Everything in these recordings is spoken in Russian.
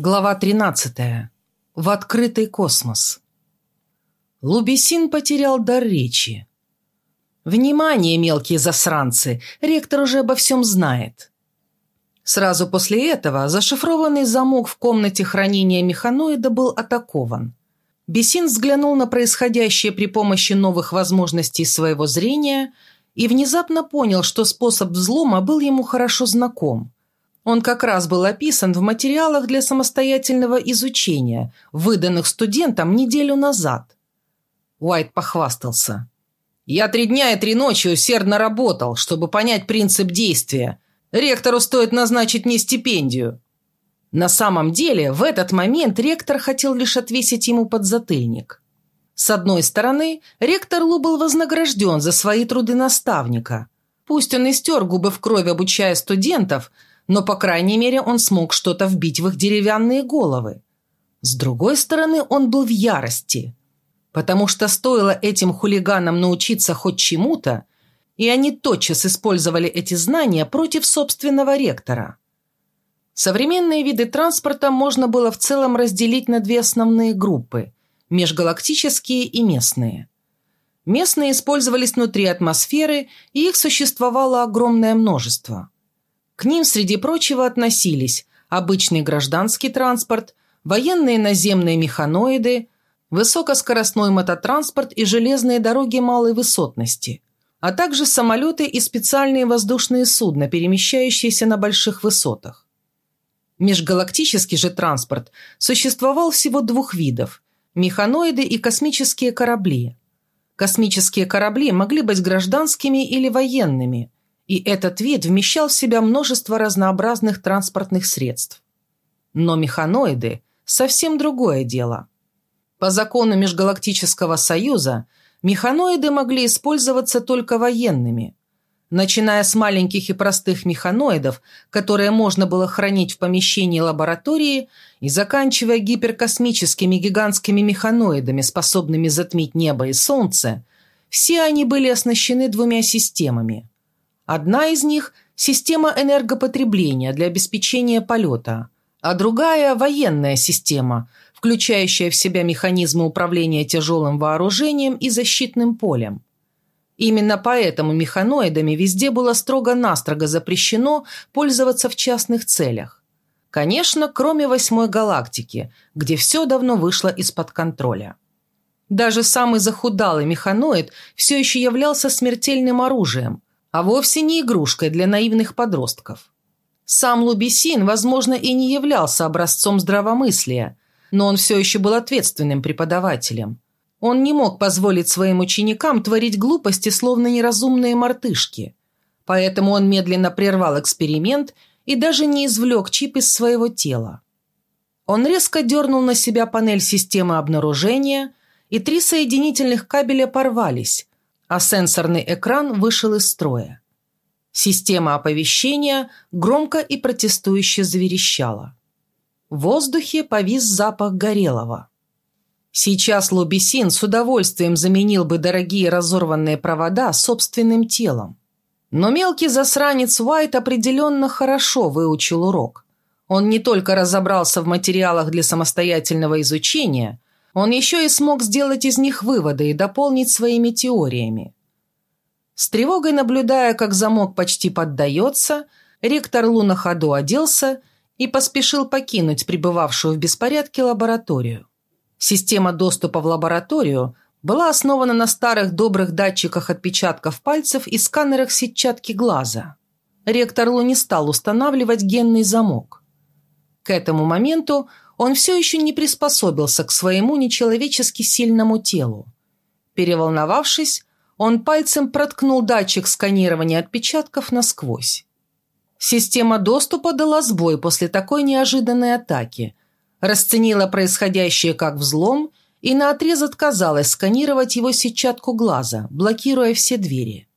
Глава 13. В открытый космос. Лубесин потерял дар речи. «Внимание, мелкие засранцы! Ректор уже обо всем знает!» Сразу после этого зашифрованный замок в комнате хранения механоида был атакован. Бесин взглянул на происходящее при помощи новых возможностей своего зрения и внезапно понял, что способ взлома был ему хорошо знаком – он как раз был описан в материалах для самостоятельного изучения, выданных студентам неделю назад. Уайт похвастался. «Я три дня и три ночи усердно работал, чтобы понять принцип действия. Ректору стоит назначить мне стипендию». На самом деле, в этот момент ректор хотел лишь отвесить ему подзатыльник. С одной стороны, ректор Лу был вознагражден за свои труды наставника. Пусть он истер губы в кровь, обучая студентов – но, по крайней мере, он смог что-то вбить в их деревянные головы. С другой стороны, он был в ярости, потому что стоило этим хулиганам научиться хоть чему-то, и они тотчас использовали эти знания против собственного ректора. Современные виды транспорта можно было в целом разделить на две основные группы – межгалактические и местные. Местные использовались внутри атмосферы, и их существовало огромное множество – к ним, среди прочего, относились обычный гражданский транспорт, военные наземные механоиды, высокоскоростной мототранспорт и железные дороги малой высотности, а также самолеты и специальные воздушные судна, перемещающиеся на больших высотах. Межгалактический же транспорт существовал всего двух видов – механоиды и космические корабли. Космические корабли могли быть гражданскими или военными – и этот вид вмещал в себя множество разнообразных транспортных средств. Но механоиды – совсем другое дело. По закону Межгалактического Союза механоиды могли использоваться только военными. Начиная с маленьких и простых механоидов, которые можно было хранить в помещении лаборатории, и заканчивая гиперкосмическими гигантскими механоидами, способными затмить небо и солнце, все они были оснащены двумя системами – Одна из них – система энергопотребления для обеспечения полета, а другая – военная система, включающая в себя механизмы управления тяжелым вооружением и защитным полем. Именно поэтому механоидами везде было строго-настрого запрещено пользоваться в частных целях. Конечно, кроме восьмой галактики, где все давно вышло из-под контроля. Даже самый захудалый механоид все еще являлся смертельным оружием, а вовсе не игрушкой для наивных подростков. Сам Лубисин, возможно, и не являлся образцом здравомыслия, но он все еще был ответственным преподавателем. Он не мог позволить своим ученикам творить глупости, словно неразумные мартышки. Поэтому он медленно прервал эксперимент и даже не извлек чип из своего тела. Он резко дернул на себя панель системы обнаружения, и три соединительных кабеля порвались, а сенсорный экран вышел из строя. Система оповещения громко и протестующе заверещала. В воздухе повис запах горелого. Сейчас Лубисин с удовольствием заменил бы дорогие разорванные провода собственным телом. Но мелкий засранец Уайт определенно хорошо выучил урок. Он не только разобрался в материалах для самостоятельного изучения – он еще и смог сделать из них выводы и дополнить своими теориями. С тревогой наблюдая, как замок почти поддается, ректор Лу на ходу оделся и поспешил покинуть пребывавшую в беспорядке лабораторию. Система доступа в лабораторию была основана на старых добрых датчиках отпечатков пальцев и сканерах сетчатки глаза. Ректор Лу не стал устанавливать генный замок. К этому моменту он все еще не приспособился к своему нечеловечески сильному телу. Переволновавшись, он пальцем проткнул датчик сканирования отпечатков насквозь. Система доступа дала сбой после такой неожиданной атаки, расценила происходящее как взлом и наотрез отказалась сканировать его сетчатку глаза, блокируя все двери.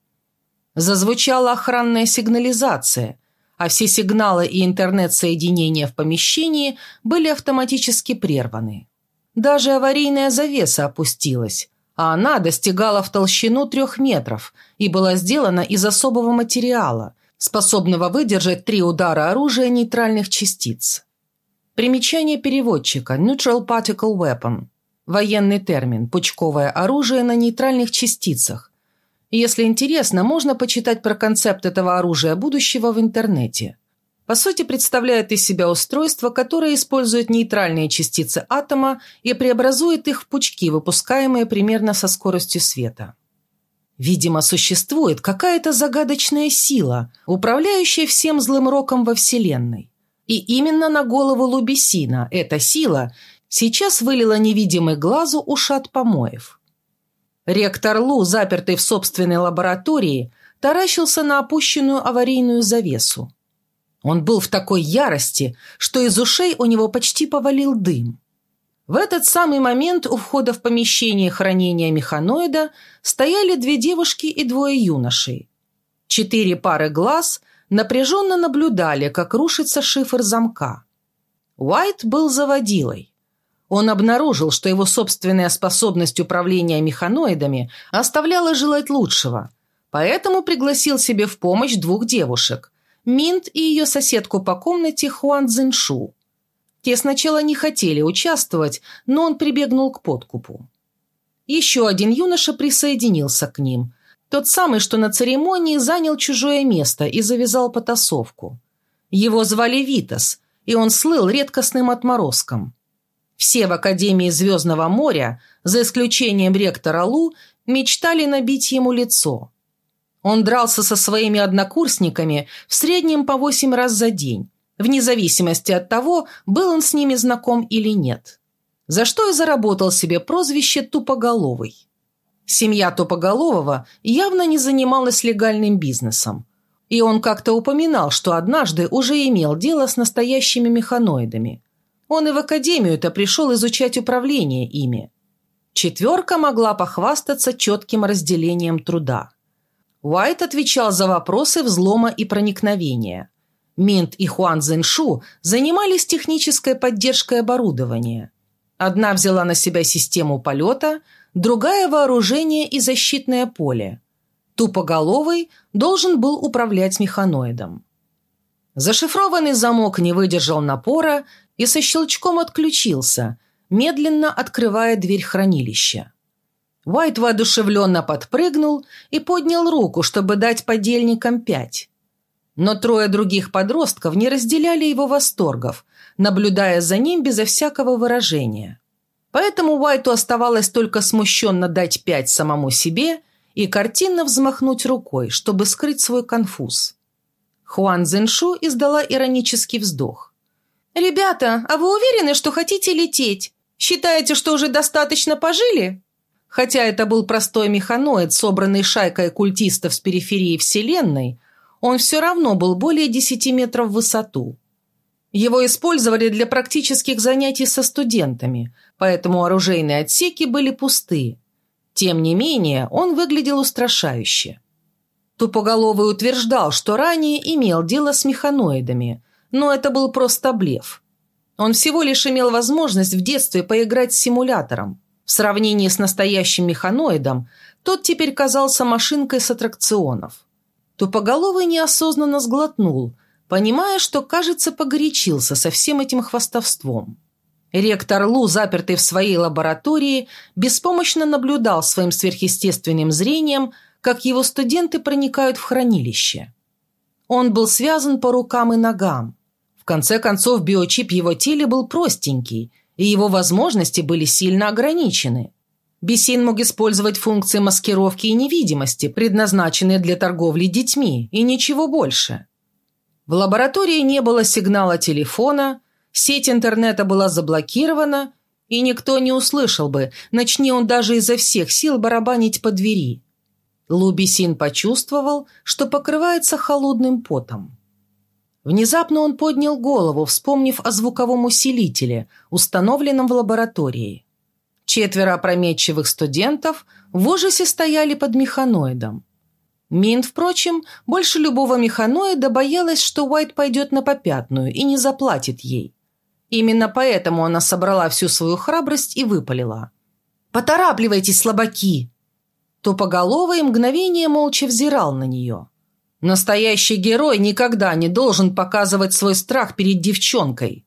Зазвучала охранная сигнализация, а все сигналы и интернет-соединения в помещении были автоматически прерваны. Даже аварийная завеса опустилась, а она достигала в толщину трех метров и была сделана из особого материала, способного выдержать три удара оружия нейтральных частиц. Примечание переводчика Neutral Particle Weapon. Военный термин «пучковое оружие на нейтральных частицах». Если интересно, можно почитать про концепт этого оружия будущего в интернете. По сути, представляет из себя устройство, которое использует нейтральные частицы атома и преобразует их в пучки, выпускаемые примерно со скоростью света. Видимо, существует какая-то загадочная сила, управляющая всем злым роком во Вселенной. И именно на голову Лубисина эта сила сейчас вылила невидимый глазу ушат помоев. Ректор Лу, запертый в собственной лаборатории, таращился на опущенную аварийную завесу. Он был в такой ярости, что из ушей у него почти повалил дым. В этот самый момент у входа в помещение хранения механоида стояли две девушки и двое юношей. Четыре пары глаз напряженно наблюдали, как рушится шифр замка. Уайт был заводилой. Он обнаружил, что его собственная способность управления механоидами оставляла желать лучшего, поэтому пригласил себе в помощь двух девушек – Минт и ее соседку по комнате Хуан Цзиньшу. Те сначала не хотели участвовать, но он прибегнул к подкупу. Еще один юноша присоединился к ним. Тот самый, что на церемонии занял чужое место и завязал потасовку. Его звали Витас, и он слыл редкостным отморозком. Все в Академии Звездного моря, за исключением ректора Лу, мечтали набить ему лицо. Он дрался со своими однокурсниками в среднем по восемь раз за день, вне зависимости от того, был он с ними знаком или нет. За что и заработал себе прозвище «тупоголовый». Семья Тупоголового явно не занималась легальным бизнесом. И он как-то упоминал, что однажды уже имел дело с настоящими механоидами. Он и в академию-то пришел изучать управление ими. Четверка могла похвастаться четким разделением труда. Уайт отвечал за вопросы взлома и проникновения. Минт и Хуан Зеншу занимались технической поддержкой оборудования. Одна взяла на себя систему полета, другая – вооружение и защитное поле. Тупоголовый должен был управлять механоидом. Зашифрованный замок не выдержал напора и со щелчком отключился, медленно открывая дверь хранилища. Уайт воодушевленно подпрыгнул и поднял руку, чтобы дать подельникам пять. Но трое других подростков не разделяли его восторгов, наблюдая за ним безо всякого выражения. Поэтому Уайту оставалось только смущенно дать пять самому себе и картинно взмахнуть рукой, чтобы скрыть свой конфуз. Хуан Зеншу издала иронический вздох. «Ребята, а вы уверены, что хотите лететь? Считаете, что уже достаточно пожили?» Хотя это был простой механоид, собранный шайкой культистов с периферии Вселенной, он все равно был более 10 метров в высоту. Его использовали для практических занятий со студентами, поэтому оружейные отсеки были пусты. Тем не менее, он выглядел устрашающе. Тупоголовый утверждал, что ранее имел дело с механоидами, но это был просто блеф. Он всего лишь имел возможность в детстве поиграть с симулятором. В сравнении с настоящим механоидом, тот теперь казался машинкой с аттракционов. Тупоголовый неосознанно сглотнул, понимая, что, кажется, погорячился со всем этим хвастовством. Ректор Лу, запертый в своей лаборатории, беспомощно наблюдал своим сверхъестественным зрением, как его студенты проникают в хранилище. Он был связан по рукам и ногам. Конце концов, биочип его теле был простенький, и его возможности были сильно ограничены. Бесин мог использовать функции маскировки и невидимости, предназначенные для торговли детьми, и ничего больше. В лаборатории не было сигнала телефона, сеть интернета была заблокирована, и никто не услышал бы, начни он даже изо всех сил барабанить по двери. Лубисин почувствовал, что покрывается холодным потом. Внезапно он поднял голову, вспомнив о звуковом усилителе, установленном в лаборатории. Четверо опрометчивых студентов в ужасе стояли под механоидом. Мин, впрочем, больше любого механоида боялась, что Уайт пойдет на попятную и не заплатит ей. Именно поэтому она собрала всю свою храбрость и выпалила. «Поторапливайтесь, слабаки!» Тупоголовый мгновение молча взирал на нее. Настоящий герой никогда не должен показывать свой страх перед девчонкой.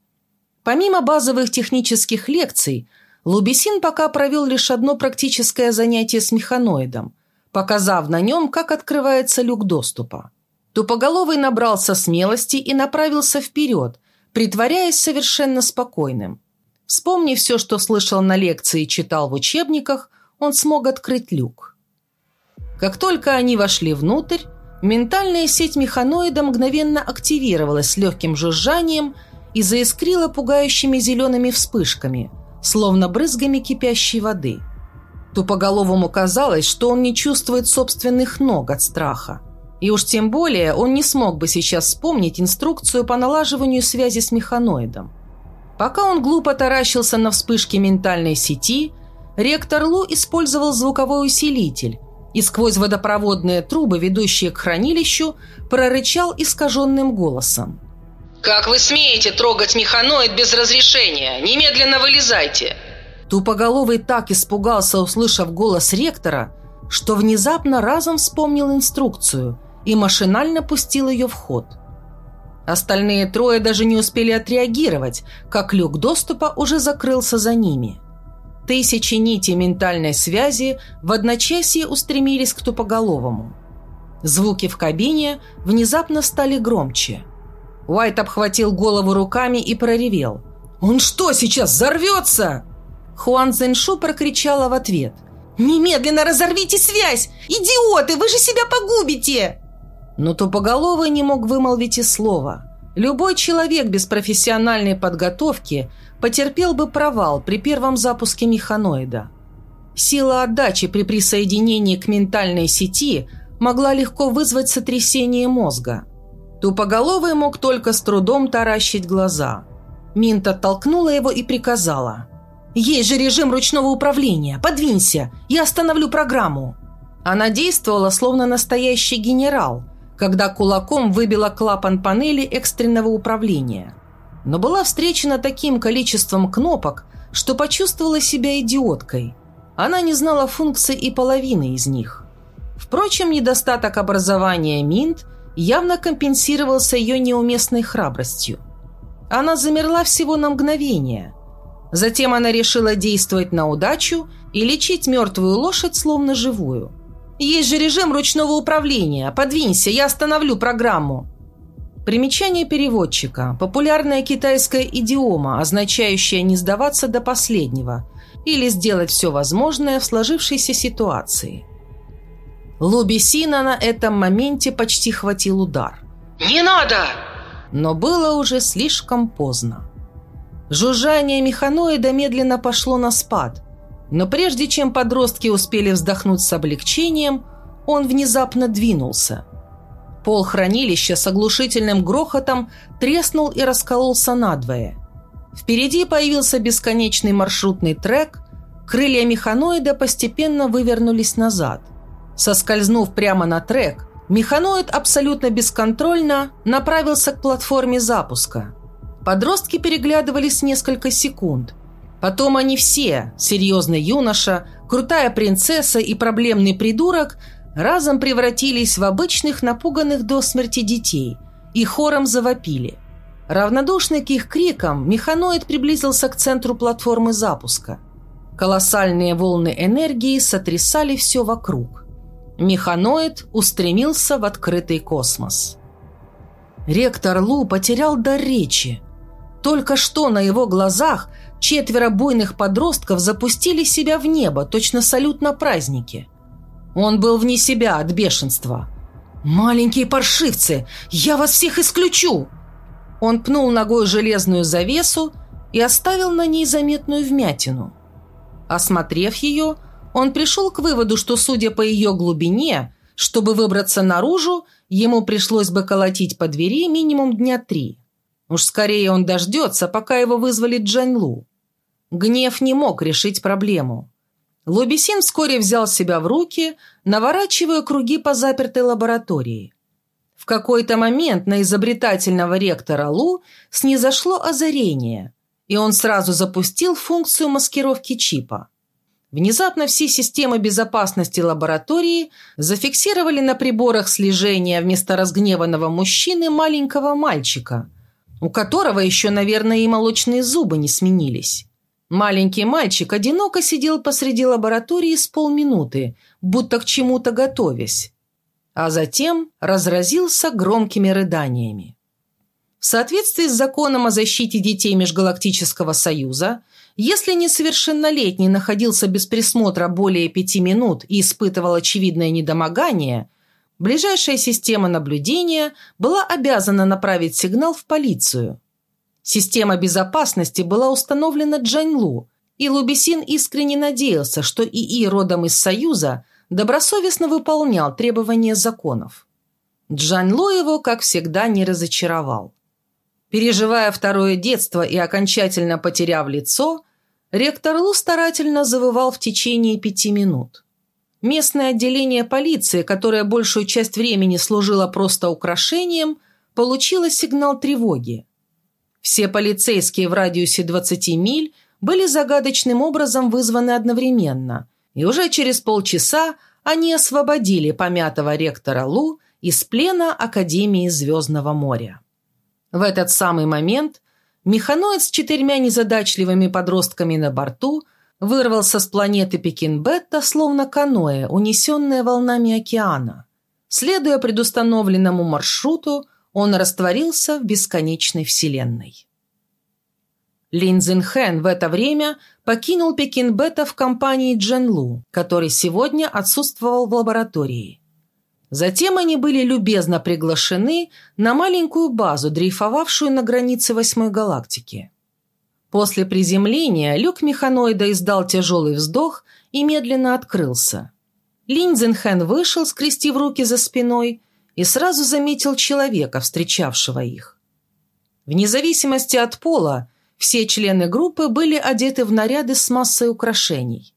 Помимо базовых технических лекций, Лубесин пока провел лишь одно практическое занятие с механоидом, показав на нем, как открывается люк доступа. Тупоголовый набрался смелости и направился вперед, притворяясь совершенно спокойным. Вспомнив все, что слышал на лекции и читал в учебниках, он смог открыть люк. Как только они вошли внутрь, ментальная сеть механоида мгновенно активировалась с легким жужжанием и заискрила пугающими зелеными вспышками, словно брызгами кипящей воды. Тупоголовому казалось, что он не чувствует собственных ног от страха. И уж тем более он не смог бы сейчас вспомнить инструкцию по налаживанию связи с механоидом. Пока он глупо таращился на вспышки ментальной сети, ректор Лу использовал звуковой усилитель и сквозь водопроводные трубы, ведущие к хранилищу, прорычал искаженным голосом. «Как вы смеете трогать механоид без разрешения? Немедленно вылезайте!» Тупоголовый так испугался, услышав голос ректора, что внезапно разом вспомнил инструкцию и машинально пустил ее в ход – Остальные трое даже не успели отреагировать, как люк доступа уже закрылся за ними. Тысячи нитей ментальной связи в одночасье устремились к тупоголовому. Звуки в кабине внезапно стали громче. Уайт обхватил голову руками и проревел. «Он что, сейчас взорвется?» Хуан Цзэньшу прокричала в ответ. «Немедленно разорвите связь! Идиоты, вы же себя погубите!» Но тупоголовый не мог вымолвить и слова. Любой человек без профессиональной подготовки потерпел бы провал при первом запуске механоида. Сила отдачи при присоединении к ментальной сети могла легко вызвать сотрясение мозга. Тупоголовый мог только с трудом таращить глаза. Минт оттолкнула его и приказала. «Есть же режим ручного управления! Подвинься! Я остановлю программу!» Она действовала, словно настоящий генерал – когда кулаком выбила клапан панели экстренного управления. Но была встречена таким количеством кнопок, что почувствовала себя идиоткой. Она не знала функций и половины из них. Впрочем, недостаток образования Минт явно компенсировался ее неуместной храбростью. Она замерла всего на мгновение. Затем она решила действовать на удачу и лечить мертвую лошадь словно живую – есть же режим ручного управления. Подвинься, я остановлю программу. Примечание переводчика. Популярная китайская идиома, означающая не сдаваться до последнего или сделать все возможное в сложившейся ситуации. Лубисина на этом моменте почти хватил удар. «Не надо!» Но было уже слишком поздно. Жужжание механоида медленно пошло на спад, но прежде чем подростки успели вздохнуть с облегчением, он внезапно двинулся. Пол хранилища с оглушительным грохотом треснул и раскололся надвое. Впереди появился бесконечный маршрутный трек, крылья механоида постепенно вывернулись назад. Соскользнув прямо на трек, механоид абсолютно бесконтрольно направился к платформе запуска. Подростки переглядывались несколько секунд – Потом они все, серьезный юноша, крутая принцесса и проблемный придурок, разом превратились в обычных напуганных до смерти детей и хором завопили. Равнодушный к их крикам, механоид приблизился к центру платформы запуска. Колоссальные волны энергии сотрясали все вокруг. Механоид устремился в открытый космос. Ректор Лу потерял дар речи. Только что на его глазах – четверо буйных подростков запустили себя в небо, точно салют на празднике. Он был вне себя от бешенства. «Маленькие паршивцы! Я вас всех исключу!» Он пнул ногой железную завесу и оставил на ней заметную вмятину. Осмотрев ее, он пришел к выводу, что, судя по ее глубине, чтобы выбраться наружу, ему пришлось бы колотить по двери минимум дня три. Уж скорее он дождется, пока его вызвали Джань Лу. Гнев не мог решить проблему. Лобесин вскоре взял себя в руки, наворачивая круги по запертой лаборатории. В какой-то момент на изобретательного ректора Лу снизошло озарение, и он сразу запустил функцию маскировки чипа. Внезапно все системы безопасности лаборатории зафиксировали на приборах слежения вместо разгневанного мужчины маленького мальчика – у которого еще, наверное, и молочные зубы не сменились. Маленький мальчик одиноко сидел посреди лаборатории с полминуты, будто к чему-то готовясь, а затем разразился громкими рыданиями. В соответствии с законом о защите детей Межгалактического Союза, если несовершеннолетний находился без присмотра более пяти минут и испытывал очевидное недомогание, ближайшая система наблюдения была обязана направить сигнал в полицию – Система безопасности была установлена Джаньлу, и Лубисин искренне надеялся, что ИИ родом из Союза добросовестно выполнял требования законов. Джаньлу его, как всегда, не разочаровал. Переживая второе детство и окончательно потеряв лицо, ректор Лу старательно завывал в течение пяти минут. Местное отделение полиции, которое большую часть времени служило просто украшением, получило сигнал тревоги. Все полицейские в радиусе 20 миль были загадочным образом вызваны одновременно, и уже через полчаса они освободили помятого ректора Лу из плена Академии Звездного моря. В этот самый момент механоид с четырьмя незадачливыми подростками на борту вырвался с планеты Пекинбетта, словно каноэ, унесенное волнами океана. Следуя предустановленному маршруту, он растворился в бесконечной вселенной. Лин Цзинхэн в это время покинул Пекин Бета в компании Джен Лу, который сегодня отсутствовал в лаборатории. Затем они были любезно приглашены на маленькую базу, дрейфовавшую на границе восьмой галактики. После приземления люк механоида издал тяжелый вздох и медленно открылся. Лин вышел, скрестив руки за спиной, и сразу заметил человека, встречавшего их. Вне зависимости от пола, все члены группы были одеты в наряды с массой украшений.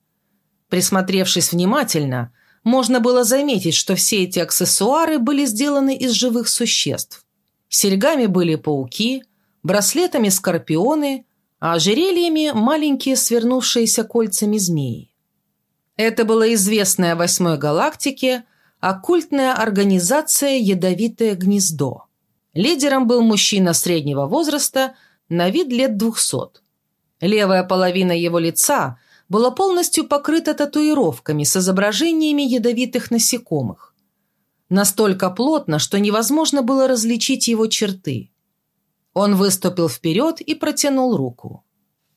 Присмотревшись внимательно, можно было заметить, что все эти аксессуары были сделаны из живых существ. Серьгами были пауки, браслетами скорпионы, а ожерельями маленькие свернувшиеся кольцами змеи. Это была известная восьмой галактике – оккультная организация «Ядовитое гнездо». Лидером был мужчина среднего возраста, на вид лет двухсот. Левая половина его лица была полностью покрыта татуировками с изображениями ядовитых насекомых. Настолько плотно, что невозможно было различить его черты. Он выступил вперед и протянул руку.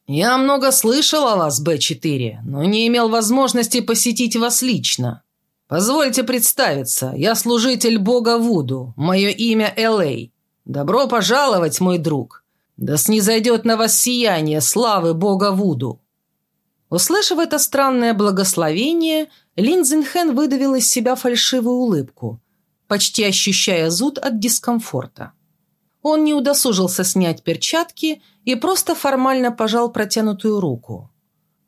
«Я много слышал о вас, Б-4, но не имел возможности посетить вас лично. «Позвольте представиться, я служитель бога Вуду, мое имя Элей. Добро пожаловать, мой друг. Да снизойдет на вас сияние славы бога Вуду». Услышав это странное благословение, Лин Цзинхэн выдавил из себя фальшивую улыбку, почти ощущая зуд от дискомфорта. Он не удосужился снять перчатки и просто формально пожал протянутую руку.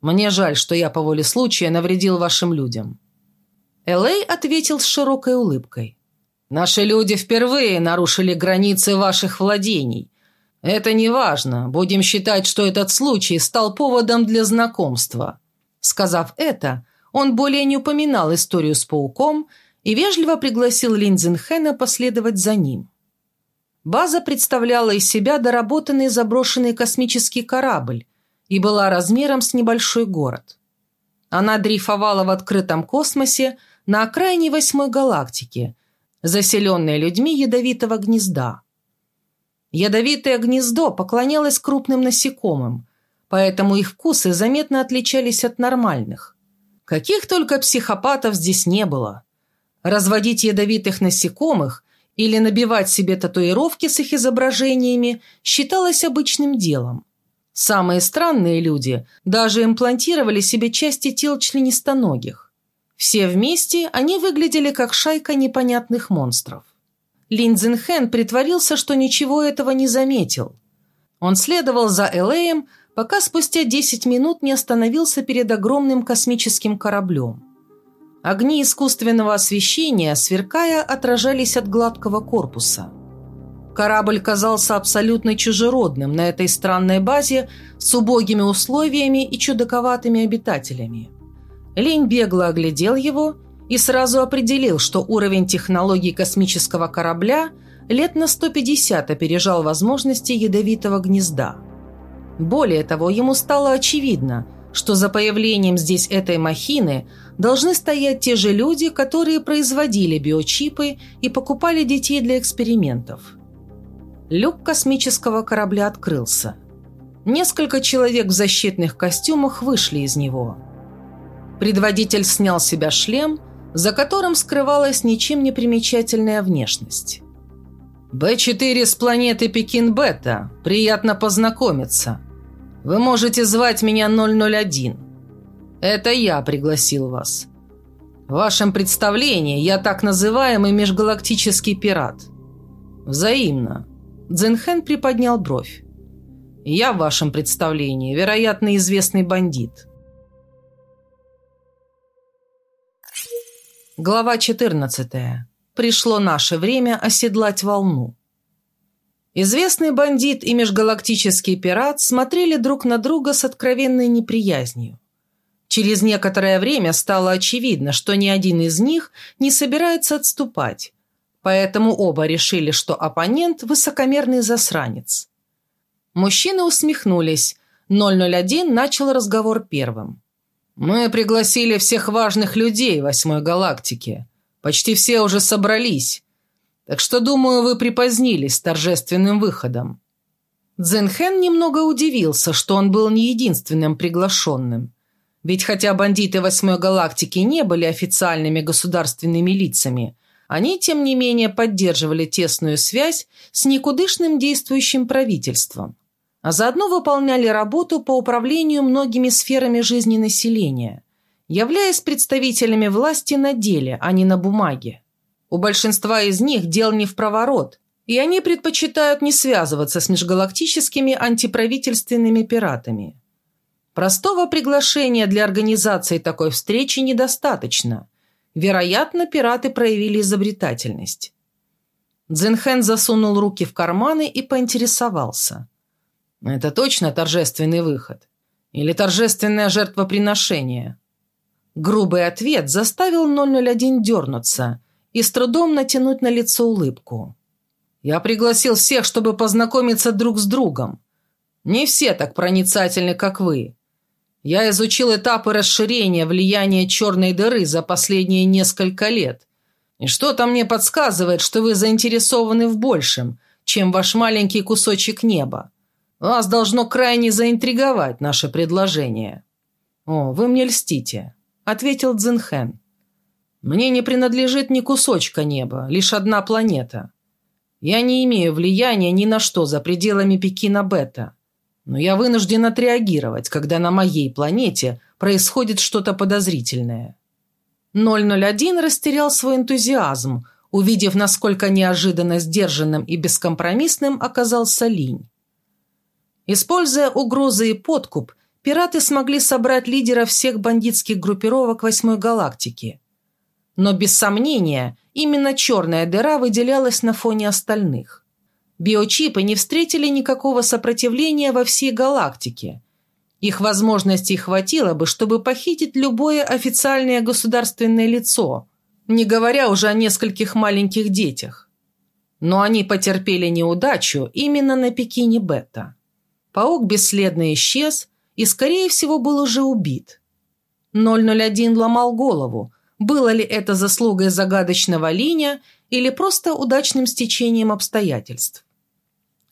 «Мне жаль, что я по воле случая навредил вашим людям. Элей ответил с широкой улыбкой. «Наши люди впервые нарушили границы ваших владений. Это не важно. Будем считать, что этот случай стал поводом для знакомства». Сказав это, он более не упоминал историю с пауком и вежливо пригласил Линдзенхена последовать за ним. База представляла из себя доработанный заброшенный космический корабль и была размером с небольшой город. Она дрейфовала в открытом космосе, на окраине восьмой галактики, заселенной людьми ядовитого гнезда. Ядовитое гнездо поклонялось крупным насекомым, поэтому их вкусы заметно отличались от нормальных. Каких только психопатов здесь не было. Разводить ядовитых насекомых или набивать себе татуировки с их изображениями считалось обычным делом. Самые странные люди даже имплантировали себе части тел членистоногих. Все вместе они выглядели как шайка непонятных монстров. Лин Цзинхэн притворился, что ничего этого не заметил. Он следовал за Элеем, пока спустя 10 минут не остановился перед огромным космическим кораблем. Огни искусственного освещения, сверкая, отражались от гладкого корпуса. Корабль казался абсолютно чужеродным на этой странной базе с убогими условиями и чудаковатыми обитателями. Лень бегло оглядел его и сразу определил, что уровень технологий космического корабля лет на 150 опережал возможности ядовитого гнезда. Более того, ему стало очевидно, что за появлением здесь этой махины должны стоять те же люди, которые производили биочипы и покупали детей для экспериментов. Люк космического корабля открылся. Несколько человек в защитных костюмах вышли из него. Предводитель снял с себя шлем, за которым скрывалась ничем не примечательная внешность. «Б-4 с планеты Пекин-Бета. Приятно познакомиться. Вы можете звать меня 001. Это я пригласил вас. В вашем представлении я так называемый межгалактический пират. Взаимно». Дзенхен приподнял бровь. «Я в вашем представлении, вероятно, известный бандит». Глава 14. Пришло наше время оседлать волну. Известный бандит и межгалактический пират смотрели друг на друга с откровенной неприязнью. Через некоторое время стало очевидно, что ни один из них не собирается отступать, поэтому оба решили, что оппонент – высокомерный засранец. Мужчины усмехнулись. 001 начал разговор первым. «Мы пригласили всех важных людей восьмой галактики. Почти все уже собрались. Так что, думаю, вы припозднились с торжественным выходом». Дзенхен немного удивился, что он был не единственным приглашенным. Ведь хотя бандиты восьмой галактики не были официальными государственными лицами, они, тем не менее, поддерживали тесную связь с никудышным действующим правительством, а заодно выполняли работу по управлению многими сферами жизни населения – являясь представителями власти на деле, а не на бумаге. У большинства из них дел не в проворот, и они предпочитают не связываться с межгалактическими антиправительственными пиратами. Простого приглашения для организации такой встречи недостаточно. Вероятно, пираты проявили изобретательность. Дзенхен засунул руки в карманы и поинтересовался. «Это точно торжественный выход? Или торжественное жертвоприношение?» Грубый ответ заставил 001 дернуться и с трудом натянуть на лицо улыбку. «Я пригласил всех, чтобы познакомиться друг с другом. Не все так проницательны, как вы. Я изучил этапы расширения влияния черной дыры за последние несколько лет. И что-то мне подсказывает, что вы заинтересованы в большем, чем ваш маленький кусочек неба. Вас должно крайне заинтриговать наше предложение. О, вы мне льстите. – ответил Цзинхэн. «Мне не принадлежит ни кусочка неба, лишь одна планета. Я не имею влияния ни на что за пределами Пекина-Бета, но я вынужден отреагировать, когда на моей планете происходит что-то подозрительное». 001 растерял свой энтузиазм, увидев, насколько неожиданно сдержанным и бескомпромиссным оказался Линь. Используя угрозы и подкуп, пираты смогли собрать лидеров всех бандитских группировок Восьмой Галактики. Но, без сомнения, именно черная дыра выделялась на фоне остальных. Биочипы не встретили никакого сопротивления во всей галактике. Их возможностей хватило бы, чтобы похитить любое официальное государственное лицо, не говоря уже о нескольких маленьких детях. Но они потерпели неудачу именно на Пекине Бета. Паук бесследно исчез, и, скорее всего, был уже убит. 001 ломал голову, было ли это заслугой загадочного линия или просто удачным стечением обстоятельств.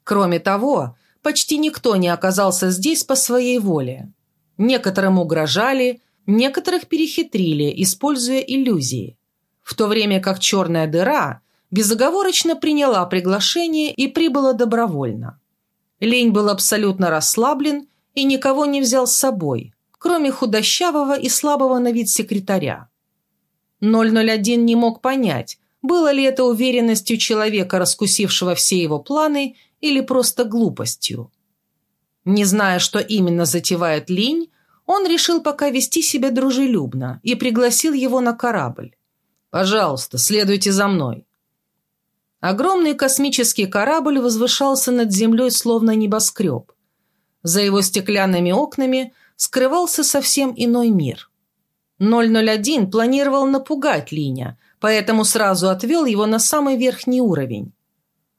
Кроме того, почти никто не оказался здесь по своей воле. Некоторым угрожали, некоторых перехитрили, используя иллюзии. В то время как черная дыра безоговорочно приняла приглашение и прибыла добровольно. Лень был абсолютно расслаблен и никого не взял с собой, кроме худощавого и слабого на вид секретаря. 001 не мог понять, было ли это уверенностью человека, раскусившего все его планы, или просто глупостью. Не зная, что именно затевает Линь, он решил пока вести себя дружелюбно и пригласил его на корабль. «Пожалуйста, следуйте за мной». Огромный космический корабль возвышался над землей, словно небоскреб. За его стеклянными окнами скрывался совсем иной мир. 001 планировал напугать Линя, поэтому сразу отвел его на самый верхний уровень.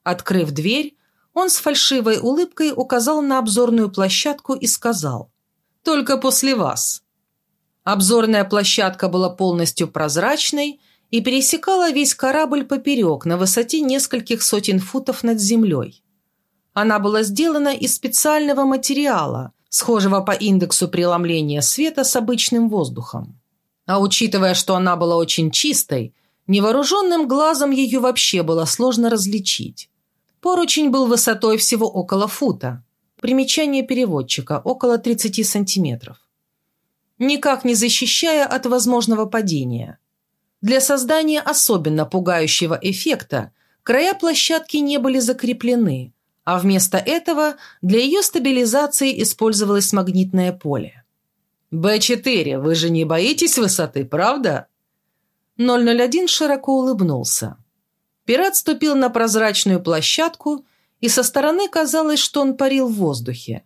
Открыв дверь, он с фальшивой улыбкой указал на обзорную площадку и сказал «Только после вас». Обзорная площадка была полностью прозрачной и пересекала весь корабль поперек на высоте нескольких сотен футов над землей. Она была сделана из специального материала, схожего по индексу преломления света с обычным воздухом. А учитывая, что она была очень чистой, невооруженным глазом ее вообще было сложно различить. Поручень был высотой всего около фута. Примечание переводчика – около 30 сантиметров. Никак не защищая от возможного падения. Для создания особенно пугающего эффекта края площадки не были закреплены, а вместо этого для ее стабилизации использовалось магнитное поле. «Б-4, вы же не боитесь высоты, правда?» 001 широко улыбнулся. Пират ступил на прозрачную площадку, и со стороны казалось, что он парил в воздухе.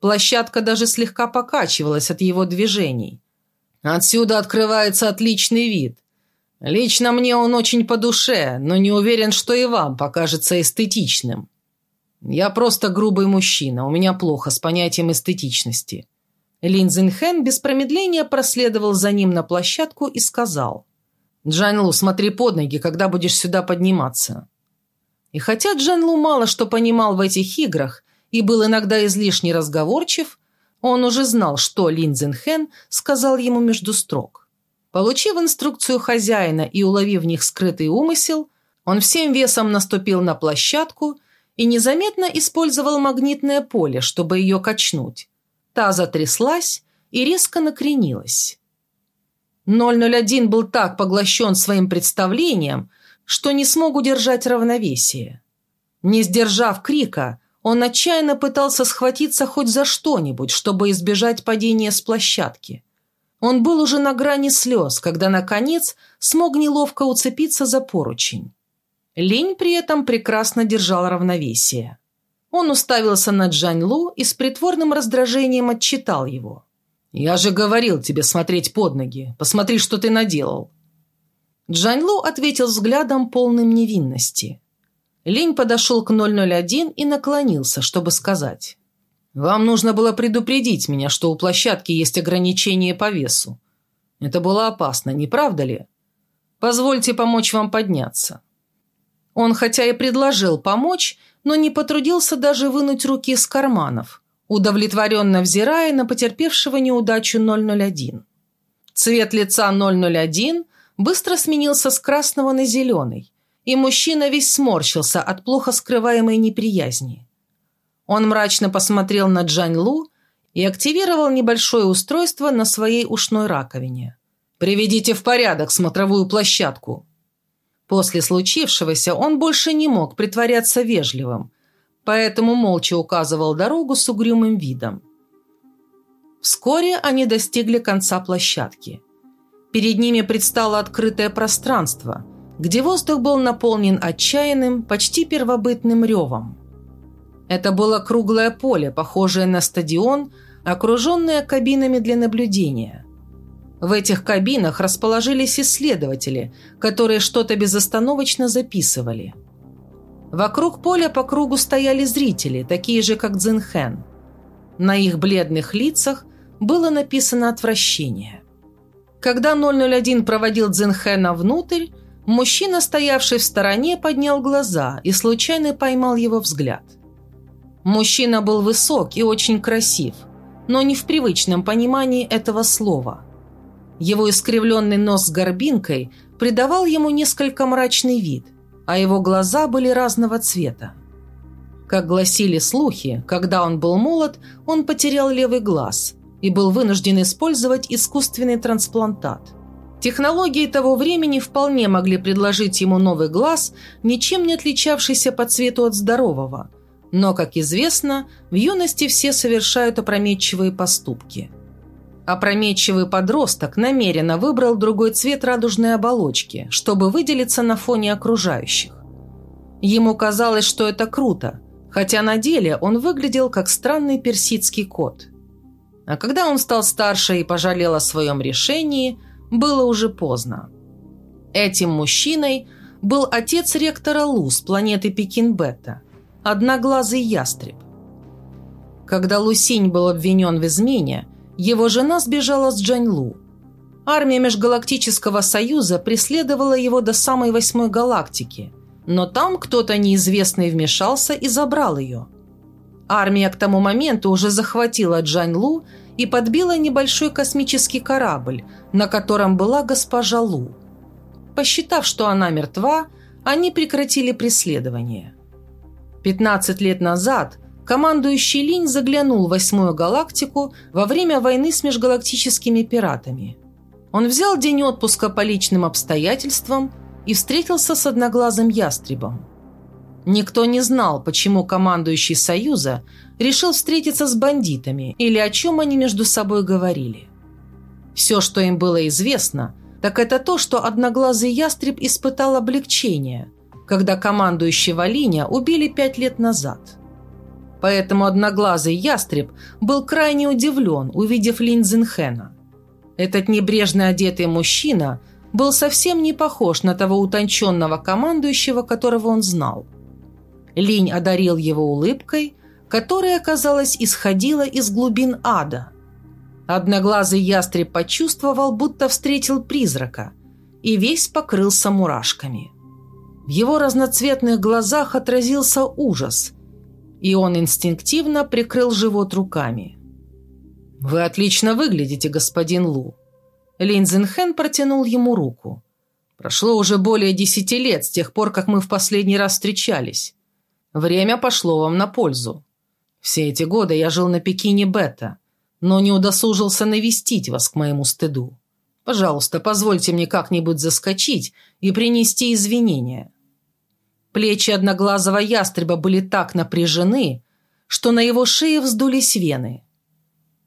Площадка даже слегка покачивалась от его движений. «Отсюда открывается отличный вид. Лично мне он очень по душе, но не уверен, что и вам покажется эстетичным. Я просто грубый мужчина, у меня плохо с понятием эстетичности». Лин Цзиньхэн без промедления проследовал за ним на площадку и сказал – «Джанлу, смотри под ноги, когда будешь сюда подниматься». И хотя Джанлу мало что понимал в этих играх и был иногда излишне разговорчив, он уже знал, что Лин Цзинхэн сказал ему между строк. Получив инструкцию хозяина и уловив в них скрытый умысел, он всем весом наступил на площадку и незаметно использовал магнитное поле, чтобы ее качнуть. Та затряслась и резко накренилась. 001 был так поглощен своим представлением, что не смог удержать равновесие. Не сдержав крика, он отчаянно пытался схватиться хоть за что-нибудь, чтобы избежать падения с площадки. Он был уже на грани слез, когда, наконец, смог неловко уцепиться за поручень. Лень при этом прекрасно держал равновесие. Он уставился на Джань Лу и с притворным раздражением отчитал его – «Я же говорил тебе смотреть под ноги. Посмотри, что ты наделал». Джаньлу ответил взглядом полным невинности. Лень подошел к 001 и наклонился, чтобы сказать. «Вам нужно было предупредить меня, что у площадки есть ограничение по весу. Это было опасно, не правда ли? Позвольте помочь вам подняться». Он хотя и предложил помочь, но не потрудился даже вынуть руки из карманов – удовлетворенно взирая на потерпевшего неудачу 001. Цвет лица 001 быстро сменился с красного на зеленый, и мужчина весь сморщился от плохо скрываемой неприязни. Он мрачно посмотрел на Джань Лу и активировал небольшое устройство на своей ушной раковине. «Приведите в порядок смотровую площадку». После случившегося он больше не мог притворяться вежливым – поэтому молча указывал дорогу с угрюмым видом. Вскоре они достигли конца площадки. Перед ними предстало открытое пространство, где воздух был наполнен отчаянным, почти первобытным ревом. Это было круглое поле, похожее на стадион, окруженное кабинами для наблюдения. В этих кабинах расположились исследователи, которые что-то безостановочно записывали – Вокруг поля по кругу стояли зрители, такие же, как Цзинхэн. На их бледных лицах было написано отвращение. Когда 001 проводил Цзинхэна внутрь, мужчина, стоявший в стороне, поднял глаза и случайно поймал его взгляд. Мужчина был высок и очень красив, но не в привычном понимании этого слова. Его искривленный нос с горбинкой придавал ему несколько мрачный вид – а его глаза были разного цвета. Как гласили слухи, когда он был молод, он потерял левый глаз и был вынужден использовать искусственный трансплантат. Технологии того времени вполне могли предложить ему новый глаз, ничем не отличавшийся по цвету от здорового. Но, как известно, в юности все совершают опрометчивые поступки – Опрометчивый подросток намеренно выбрал другой цвет радужной оболочки, чтобы выделиться на фоне окружающих. Ему казалось, что это круто, хотя на деле он выглядел как странный персидский кот. А когда он стал старше и пожалел о своем решении, было уже поздно. Этим мужчиной был отец ректора Лу с планеты Пекин-Бета, одноглазый ястреб. Когда Лусинь был обвинен в измене, его жена сбежала с Джань-Лу. Армия Межгалактического Союза преследовала его до самой восьмой галактики, но там кто-то неизвестный вмешался и забрал ее. Армия к тому моменту уже захватила Джань-Лу и подбила небольшой космический корабль, на котором была госпожа Лу. Посчитав, что она мертва, они прекратили преследование. 15 лет назад командующий Линь заглянул в восьмую галактику во время войны с межгалактическими пиратами. Он взял день отпуска по личным обстоятельствам и встретился с одноглазым ястребом. Никто не знал, почему командующий Союза решил встретиться с бандитами или о чем они между собой говорили. Все, что им было известно, так это то, что одноглазый ястреб испытал облегчение, когда командующего Линя убили пять лет назад. Поэтому одноглазый ястреб был крайне удивлен, увидев Линь Цзинхэна. Этот небрежно одетый мужчина был совсем не похож на того утонченного командующего, которого он знал. Линь одарил его улыбкой, которая, казалось, исходила из глубин ада. Одноглазый ястреб почувствовал, будто встретил призрака, и весь покрылся мурашками. В его разноцветных глазах отразился ужас, и он инстинктивно прикрыл живот руками. «Вы отлично выглядите, господин Лу». Лин Цзинхэн протянул ему руку. «Прошло уже более десяти лет с тех пор, как мы в последний раз встречались. Время пошло вам на пользу. Все эти годы я жил на Пекине Бета, но не удосужился навестить вас к моему стыду. Пожалуйста, позвольте мне как-нибудь заскочить и принести извинения». Плечи одноглазого ястреба были так напряжены, что на его шее вздулись вены.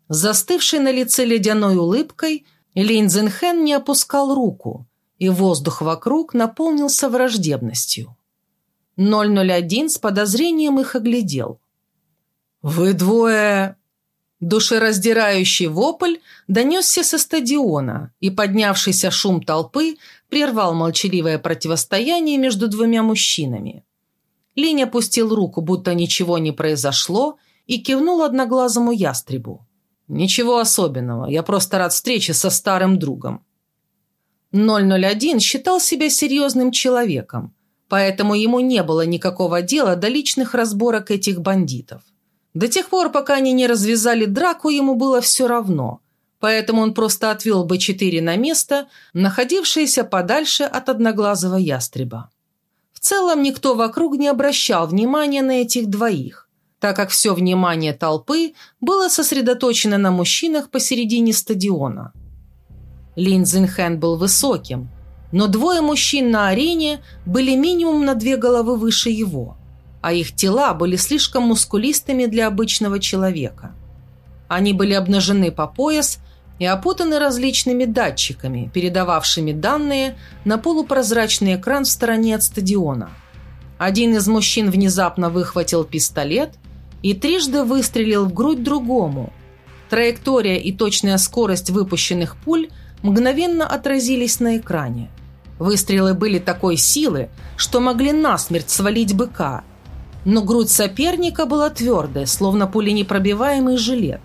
Застывший на лице ледяной улыбкой, Цзинхэн не опускал руку, и воздух вокруг наполнился враждебностью. 001 с подозрением их оглядел. «Вы двое...» Душераздирающий вопль донесся со стадиона, и поднявшийся шум толпы прервал молчаливое противостояние между двумя мужчинами. Линь опустил руку, будто ничего не произошло, и кивнул одноглазому ястребу. «Ничего особенного, я просто рад встрече со старым другом». 001 считал себя серьезным человеком, поэтому ему не было никакого дела до личных разборок этих бандитов. До тех пор, пока они не развязали драку, ему было все равно, поэтому он просто отвел Б-4 на место, находившееся подальше от одноглазого ястреба. В целом никто вокруг не обращал внимания на этих двоих, так как все внимание толпы было сосредоточено на мужчинах посередине стадиона. Лин был высоким, но двое мужчин на арене были минимум на две головы выше его – а их тела были слишком мускулистыми для обычного человека. Они были обнажены по пояс и опутаны различными датчиками, передававшими данные на полупрозрачный экран в стороне от стадиона. Один из мужчин внезапно выхватил пистолет и трижды выстрелил в грудь другому. Траектория и точная скорость выпущенных пуль мгновенно отразились на экране. Выстрелы были такой силы, что могли насмерть свалить быка – но грудь соперника была твердая, словно пуленепробиваемый жилет.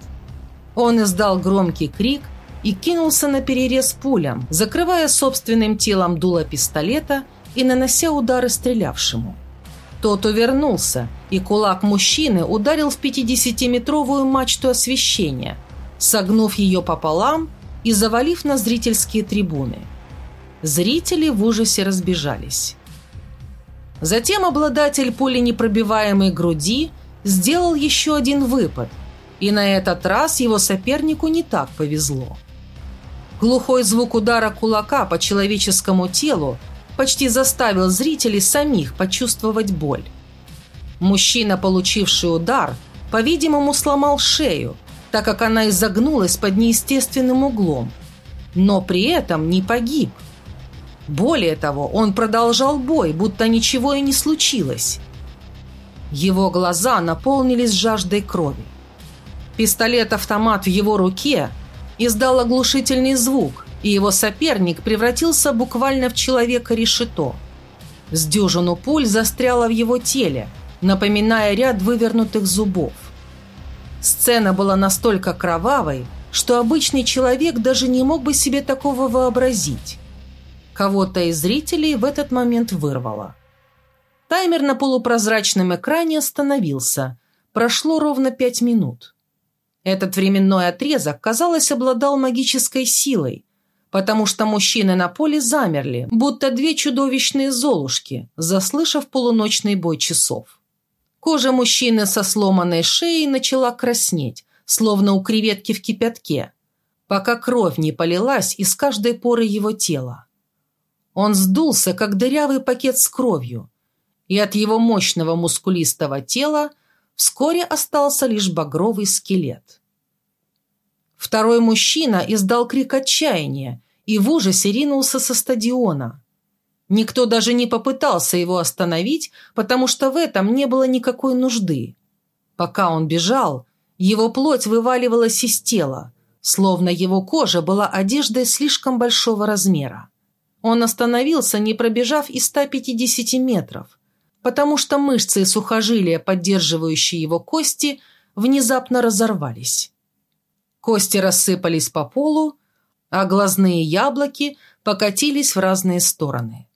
Он издал громкий крик и кинулся на перерез пулям, закрывая собственным телом дуло пистолета и нанося удары стрелявшему. Тот увернулся, и кулак мужчины ударил в 50-метровую мачту освещения, согнув ее пополам и завалив на зрительские трибуны. Зрители в ужасе разбежались. Затем обладатель пуленепробиваемой груди сделал еще один выпад, и на этот раз его сопернику не так повезло. Глухой звук удара кулака по человеческому телу почти заставил зрителей самих почувствовать боль. Мужчина, получивший удар, по-видимому, сломал шею, так как она изогнулась под неестественным углом, но при этом не погиб – более того, он продолжал бой, будто ничего и не случилось. Его глаза наполнились жаждой крови. Пистолет-автомат в его руке издал оглушительный звук, и его соперник превратился буквально в человека решето. С дюжину пуль застряла в его теле, напоминая ряд вывернутых зубов. Сцена была настолько кровавой, что обычный человек даже не мог бы себе такого вообразить. Кого-то из зрителей в этот момент вырвало. Таймер на полупрозрачном экране остановился. Прошло ровно пять минут. Этот временной отрезок, казалось, обладал магической силой, потому что мужчины на поле замерли, будто две чудовищные золушки, заслышав полуночный бой часов. Кожа мужчины со сломанной шеей начала краснеть, словно у креветки в кипятке, пока кровь не полилась из каждой поры его тела. Он сдулся, как дырявый пакет с кровью, и от его мощного мускулистого тела вскоре остался лишь багровый скелет. Второй мужчина издал крик отчаяния и в ужасе ринулся со стадиона. Никто даже не попытался его остановить, потому что в этом не было никакой нужды. Пока он бежал, его плоть вываливалась из тела, словно его кожа была одеждой слишком большого размера. Он остановился, не пробежав и 150 метров, потому что мышцы и сухожилия, поддерживающие его кости, внезапно разорвались. Кости рассыпались по полу, а глазные яблоки покатились в разные стороны.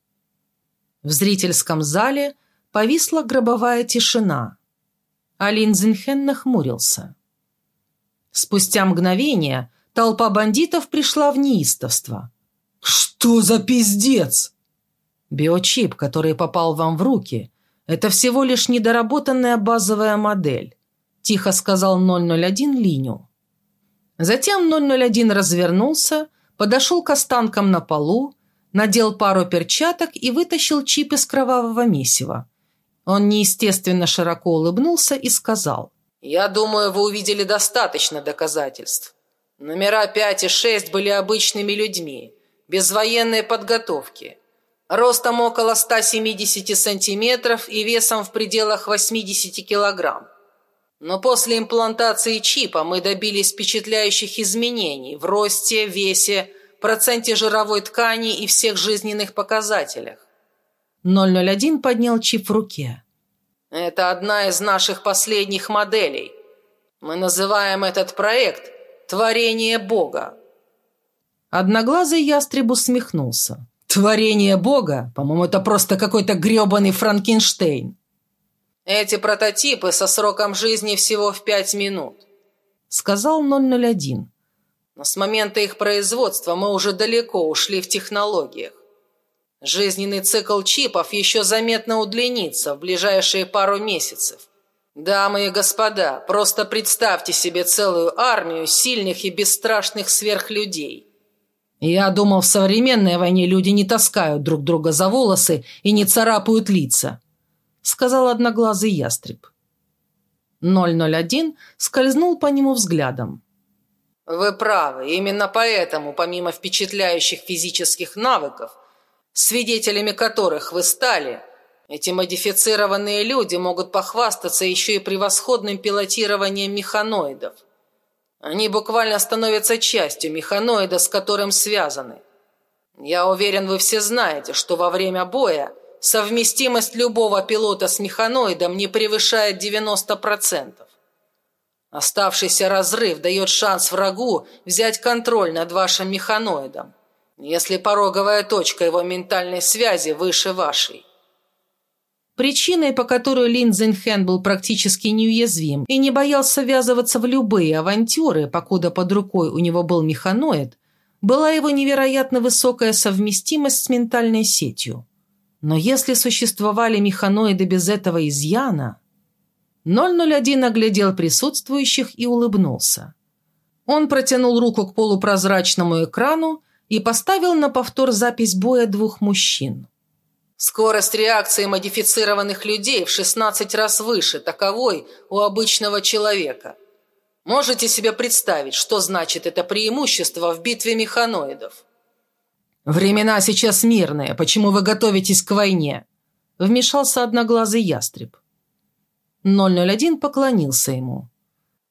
В зрительском зале повисла гробовая тишина, а Линдзенхен нахмурился. Спустя мгновение толпа бандитов пришла в неистовство. «Что за пиздец?» «Биочип, который попал вам в руки, это всего лишь недоработанная базовая модель», тихо сказал 001 Линю. Затем 001 развернулся, подошел к останкам на полу, надел пару перчаток и вытащил чип из кровавого месива. Он неестественно широко улыбнулся и сказал. «Я думаю, вы увидели достаточно доказательств. Номера 5 и 6 были обычными людьми, без военной подготовки ростом около 170 сантиметров и весом в пределах 80 килограмм. Но после имплантации чипа мы добились впечатляющих изменений в росте, весе, проценте жировой ткани и всех жизненных показателях. 001 поднял чип в руке. Это одна из наших последних моделей. Мы называем этот проект «Творение Бога». Одноглазый ястреб усмехнулся. Творение Бога? По-моему, это просто какой-то гребаный Франкенштейн. Эти прототипы со сроком жизни всего в пять минут, сказал 001. Но с момента их производства мы уже далеко ушли в технологиях. Жизненный цикл чипов еще заметно удлинится в ближайшие пару месяцев. Дамы и господа, просто представьте себе целую армию сильных и бесстрашных сверхлюдей. Я думал, в современной войне люди не таскают друг друга за волосы и не царапают лица», — сказал одноглазый ястреб. 001 скользнул по нему взглядом. «Вы правы. Именно поэтому, помимо впечатляющих физических навыков, свидетелями которых вы стали, эти модифицированные люди могут похвастаться еще и превосходным пилотированием механоидов – они буквально становятся частью механоида, с которым связаны. Я уверен, вы все знаете, что во время боя совместимость любого пилота с механоидом не превышает 90%. Оставшийся разрыв дает шанс врагу взять контроль над вашим механоидом, если пороговая точка его ментальной связи выше вашей. Причиной, по которой Лин Цзиньхэн был практически неуязвим и не боялся ввязываться в любые авантюры, покуда под рукой у него был механоид, была его невероятно высокая совместимость с ментальной сетью. Но если существовали механоиды без этого изъяна... 001 оглядел присутствующих и улыбнулся. Он протянул руку к полупрозрачному экрану и поставил на повтор запись боя двух мужчин. Скорость реакции модифицированных людей в 16 раз выше таковой у обычного человека. Можете себе представить, что значит это преимущество в битве механоидов? «Времена сейчас мирные. Почему вы готовитесь к войне?» Вмешался одноглазый ястреб. 001 поклонился ему.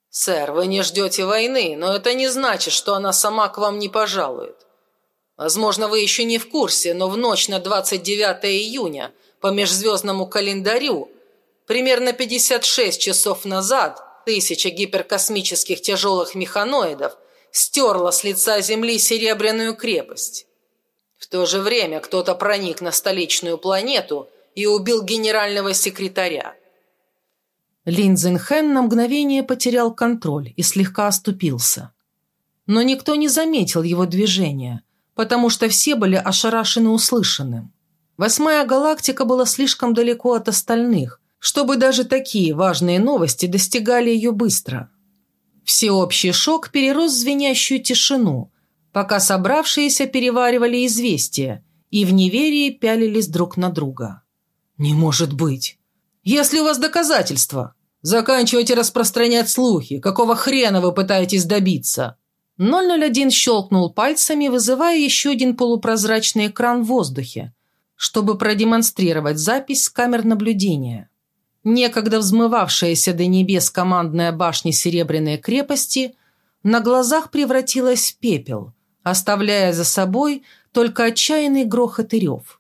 «Сэр, вы не ждете войны, но это не значит, что она сама к вам не пожалует. Возможно, вы еще не в курсе, но в ночь на 29 июня по межзвездному календарю, примерно 56 часов назад тысяча гиперкосмических тяжелых механоидов стерла с лица Земли Серебряную крепость. То же время кто-то проник на столичную планету и убил генерального секретаря. Лин Цзинхэн на мгновение потерял контроль и слегка оступился. Но никто не заметил его движения, потому что все были ошарашены услышанным. Восьмая галактика была слишком далеко от остальных, чтобы даже такие важные новости достигали ее быстро. Всеобщий шок перерос в звенящую тишину, пока собравшиеся переваривали известия и в неверии пялились друг на друга. «Не может быть! Если у вас доказательства, заканчивайте распространять слухи. Какого хрена вы пытаетесь добиться?» 001 щелкнул пальцами, вызывая еще один полупрозрачный экран в воздухе, чтобы продемонстрировать запись с камер наблюдения. Некогда взмывавшаяся до небес командная башня Серебряной крепости на глазах превратилась в пепел, оставляя за собой только отчаянный грохот и рев.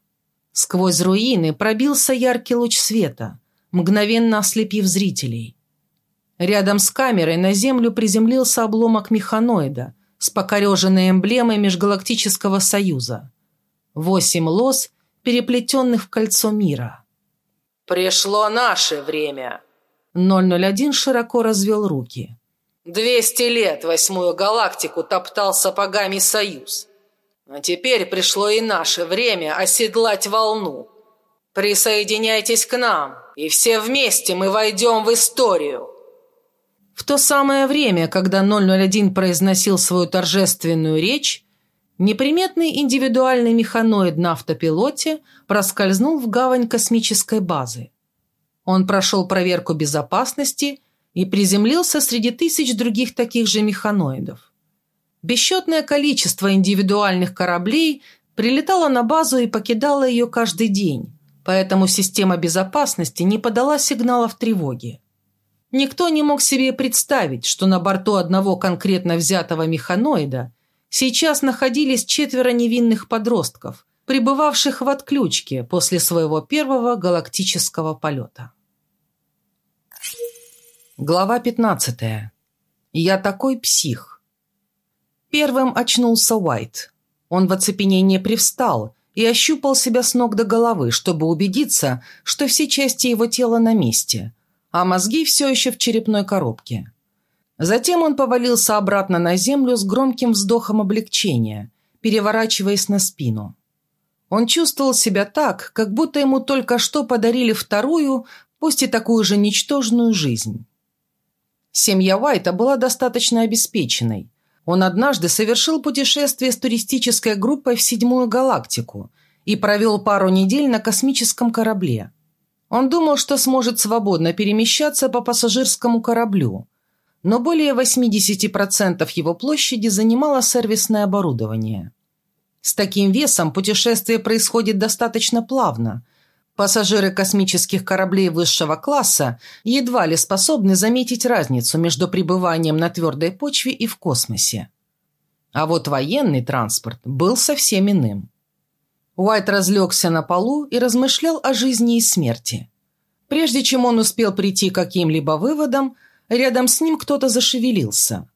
Сквозь руины пробился яркий луч света, мгновенно ослепив зрителей. Рядом с камерой на землю приземлился обломок механоида с покореженной эмблемой Межгалактического Союза. Восемь лос, переплетенных в кольцо мира. «Пришло наше время!» 001 широко развел руки. «Двести лет восьмую галактику топтал сапогами Союз. А теперь пришло и наше время оседлать волну. Присоединяйтесь к нам, и все вместе мы войдем в историю!» В то самое время, когда 001 произносил свою торжественную речь, неприметный индивидуальный механоид на автопилоте проскользнул в гавань космической базы. Он прошел проверку безопасности и приземлился среди тысяч других таких же механоидов. Бесчетное количество индивидуальных кораблей прилетало на базу и покидало ее каждый день, поэтому система безопасности не подала сигналов тревоги. Никто не мог себе представить, что на борту одного конкретно взятого механоида сейчас находились четверо невинных подростков, пребывавших в отключке после своего первого галактического полета. Глава 15. Я такой псих. Первым очнулся Уайт. Он в оцепенении привстал и ощупал себя с ног до головы, чтобы убедиться, что все части его тела на месте – а мозги все еще в черепной коробке. Затем он повалился обратно на землю с громким вздохом облегчения, переворачиваясь на спину. Он чувствовал себя так, как будто ему только что подарили вторую, пусть и такую же ничтожную жизнь. Семья Уайта была достаточно обеспеченной. Он однажды совершил путешествие с туристической группой в седьмую галактику и провел пару недель на космическом корабле – он думал, что сможет свободно перемещаться по пассажирскому кораблю, но более 80% его площади занимало сервисное оборудование. С таким весом путешествие происходит достаточно плавно. Пассажиры космических кораблей высшего класса едва ли способны заметить разницу между пребыванием на твердой почве и в космосе. А вот военный транспорт был совсем иным. Уайт разлегся на полу и размышлял о жизни и смерти. Прежде чем он успел прийти к каким-либо выводам, рядом с ним кто-то зашевелился.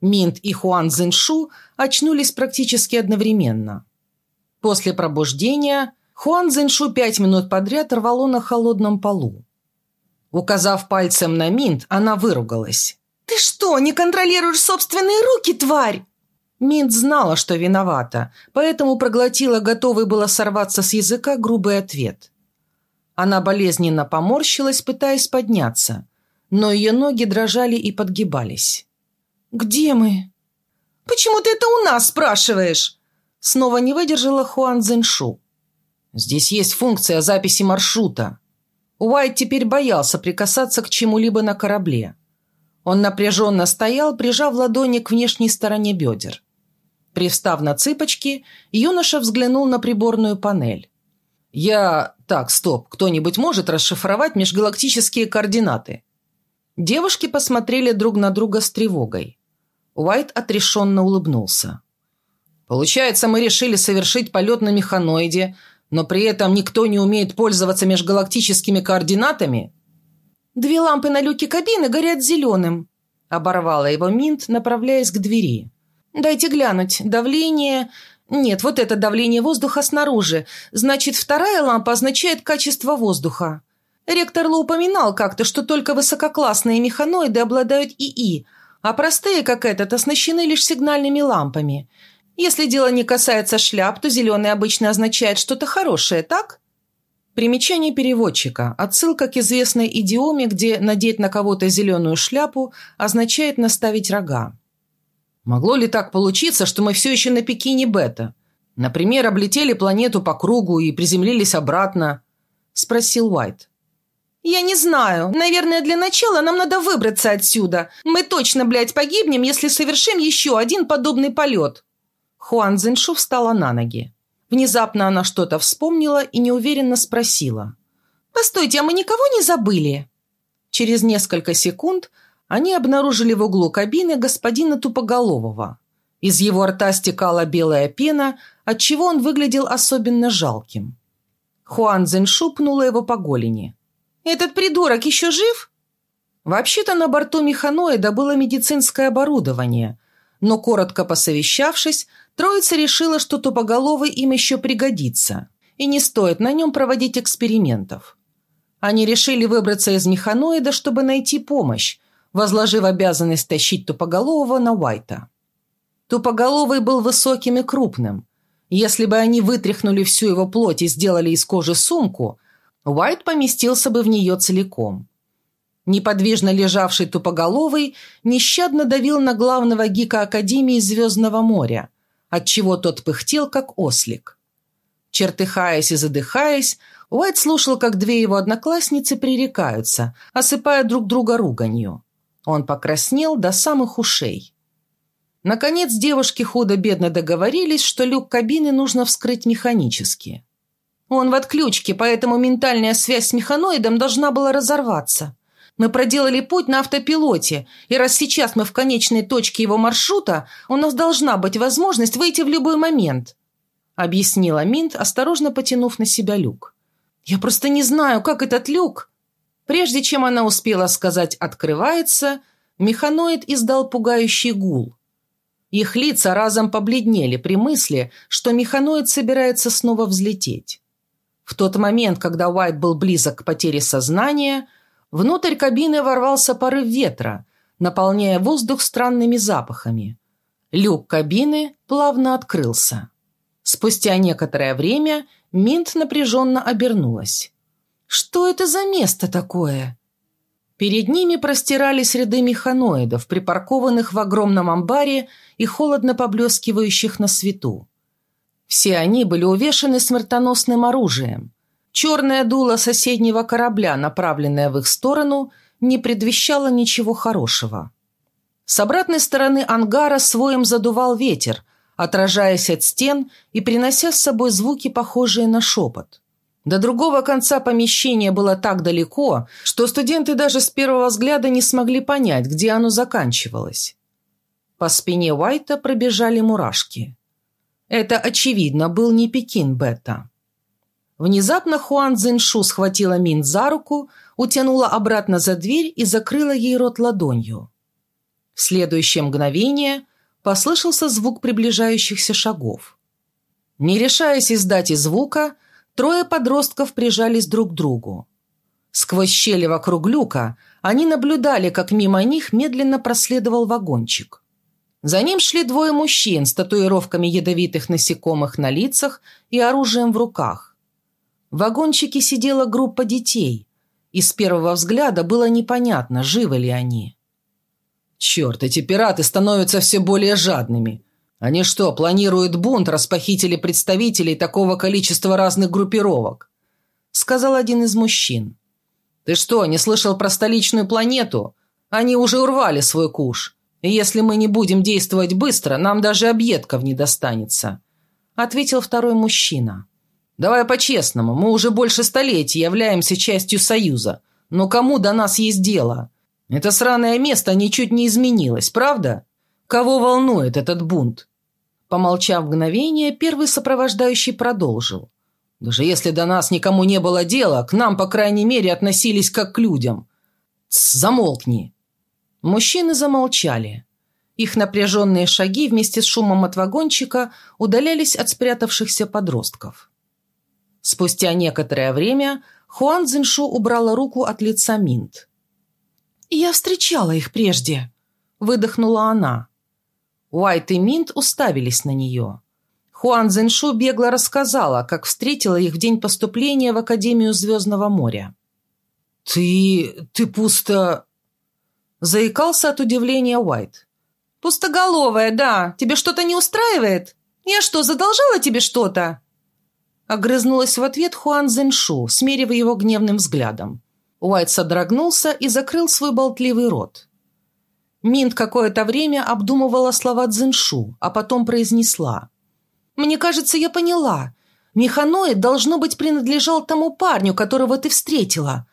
Минт и Хуан Цзиньшу очнулись практически одновременно. После пробуждения Хуан Цзиньшу пять минут подряд рвало на холодном полу. Указав пальцем на Минт, она выругалась. «Ты что, не контролируешь собственные руки, тварь?» Минт знала, что виновата, поэтому проглотила готовый было сорваться с языка грубый ответ. Она болезненно поморщилась, пытаясь подняться, но ее ноги дрожали и подгибались. «Где мы?» «Почему ты это у нас спрашиваешь?» Снова не выдержала Хуан Цзиньшу. «Здесь есть функция записи маршрута». Уайт теперь боялся прикасаться к чему-либо на корабле. Он напряженно стоял, прижав ладони к внешней стороне бедер. Привстав на цыпочки, юноша взглянул на приборную панель. «Я... Так, стоп, кто-нибудь может расшифровать межгалактические координаты?» Девушки посмотрели друг на друга с тревогой. Уайт отрешенно улыбнулся. «Получается, мы решили совершить полет на механоиде, но при этом никто не умеет пользоваться межгалактическими координатами?» «Две лампы на люке кабины горят зеленым», – оборвала его Минт, направляясь к двери. «Дайте глянуть. Давление... Нет, вот это давление воздуха снаружи. Значит, вторая лампа означает качество воздуха. Ректор Лу упоминал как-то, что только высококлассные механоиды обладают ИИ, а простые, как этот, оснащены лишь сигнальными лампами. Если дело не касается шляп, то зеленый обычно означает что-то хорошее, так? Примечание переводчика. Отсылка к известной идиоме, где надеть на кого-то зеленую шляпу означает наставить рога. Могло ли так получиться, что мы все еще на Пекине Бета? Например, облетели планету по кругу и приземлились обратно? Спросил Уайт. «Я не знаю. Наверное, для начала нам надо выбраться отсюда. Мы точно, блядь, погибнем, если совершим еще один подобный полет». Хуан Цзиньшу встала на ноги. Внезапно она что-то вспомнила и неуверенно спросила. «Постойте, а мы никого не забыли?» Через несколько секунд они обнаружили в углу кабины господина Тупоголового. Из его рта стекала белая пена, отчего он выглядел особенно жалким. Хуан Цзиньшу пнула его по голени. «Этот придурок еще жив?» Вообще-то на борту механоида было медицинское оборудование, но, коротко посовещавшись, троица решила, что Тупоголовый им еще пригодится, и не стоит на нем проводить экспериментов. Они решили выбраться из механоида, чтобы найти помощь, возложив обязанность тащить Тупоголового на Уайта. Тупоголовый был высоким и крупным. Если бы они вытряхнули всю его плоть и сделали из кожи сумку, Уайт поместился бы в нее целиком. Неподвижно лежавший Тупоголовый нещадно давил на главного гика Академии Звездного моря, отчего тот пыхтел, как ослик. Чертыхаясь и задыхаясь, Уайт слушал, как две его одноклассницы пререкаются, осыпая друг друга руганью. Он покраснел до самых ушей. Наконец девушки худо-бедно договорились, что люк кабины нужно вскрыть механически. Он в отключке, поэтому ментальная связь с механоидом должна была разорваться. Мы проделали путь на автопилоте, и раз сейчас мы в конечной точке его маршрута, у нас должна быть возможность выйти в любой момент», объяснила Минт, осторожно потянув на себя люк. «Я просто не знаю, как этот люк...» Прежде чем она успела сказать «открывается», механоид издал пугающий гул. Их лица разом побледнели при мысли, что механоид собирается снова взлететь. В тот момент, когда Уайт был близок к потере сознания, внутрь кабины ворвался порыв ветра, наполняя воздух странными запахами. Люк кабины плавно открылся. Спустя некоторое время Минт напряженно обернулась. Что это за место такое? Перед ними простирались ряды механоидов, припаркованных в огромном амбаре и холодно поблескивающих на свету. Все они были увешаны смертоносным оружием. Черное дуло соседнего корабля, направленное в их сторону, не предвещало ничего хорошего. С обратной стороны ангара своим задувал ветер, отражаясь от стен и принося с собой звуки, похожие на шепот. До другого конца помещения было так далеко, что студенты даже с первого взгляда не смогли понять, где оно заканчивалось. По спине Уайта пробежали мурашки. Это, очевидно, был не Пекин Бета. Внезапно Хуан Цзиньшу схватила Мин за руку, утянула обратно за дверь и закрыла ей рот ладонью. В следующее мгновение послышался звук приближающихся шагов. Не решаясь издать и звука, Трое подростков прижались друг к другу. Сквозь щели вокруг люка они наблюдали, как мимо них медленно проследовал вагончик. За ним шли двое мужчин с татуировками ядовитых насекомых на лицах и оружием в руках. В вагончике сидела группа детей, и с первого взгляда было непонятно, живы ли они. «Черт, эти пираты становятся все более жадными», они что, планируют бунт, раз похитили представителей такого количества разных группировок?» Сказал один из мужчин. «Ты что, не слышал про столичную планету? Они уже урвали свой куш. И если мы не будем действовать быстро, нам даже объедков не достанется», ответил второй мужчина. «Давай по-честному, мы уже больше столетий являемся частью Союза. Но кому до нас есть дело? Это сраное место ничуть не изменилось, правда? Кого волнует этот бунт?» Помолчав мгновение, первый сопровождающий продолжил. Даже если до нас никому не было дела, к нам, по крайней мере, относились как к людям. Тс, замолкни!» Мужчины замолчали. Их напряженные шаги вместе с шумом от вагончика удалялись от спрятавшихся подростков. Спустя некоторое время Хуан Цзиньшу убрала руку от лица Минт. «Я встречала их прежде», — выдохнула она. Уайт и Минт уставились на нее. Хуан Цзиньшу бегло рассказала, как встретила их в день поступления в Академию Звездного моря. «Ты... ты пусто...» Заикался от удивления Уайт. «Пустоголовая, да. Тебе что-то не устраивает? Я что, задолжала тебе что-то?» Огрызнулась в ответ Хуан Зеншу, смерив его гневным взглядом. Уайт содрогнулся и закрыл свой болтливый рот. Минт какое-то время обдумывала слова Цзиншу, а потом произнесла. «Мне кажется, я поняла. Механоид, должно быть, принадлежал тому парню, которого ты встретила,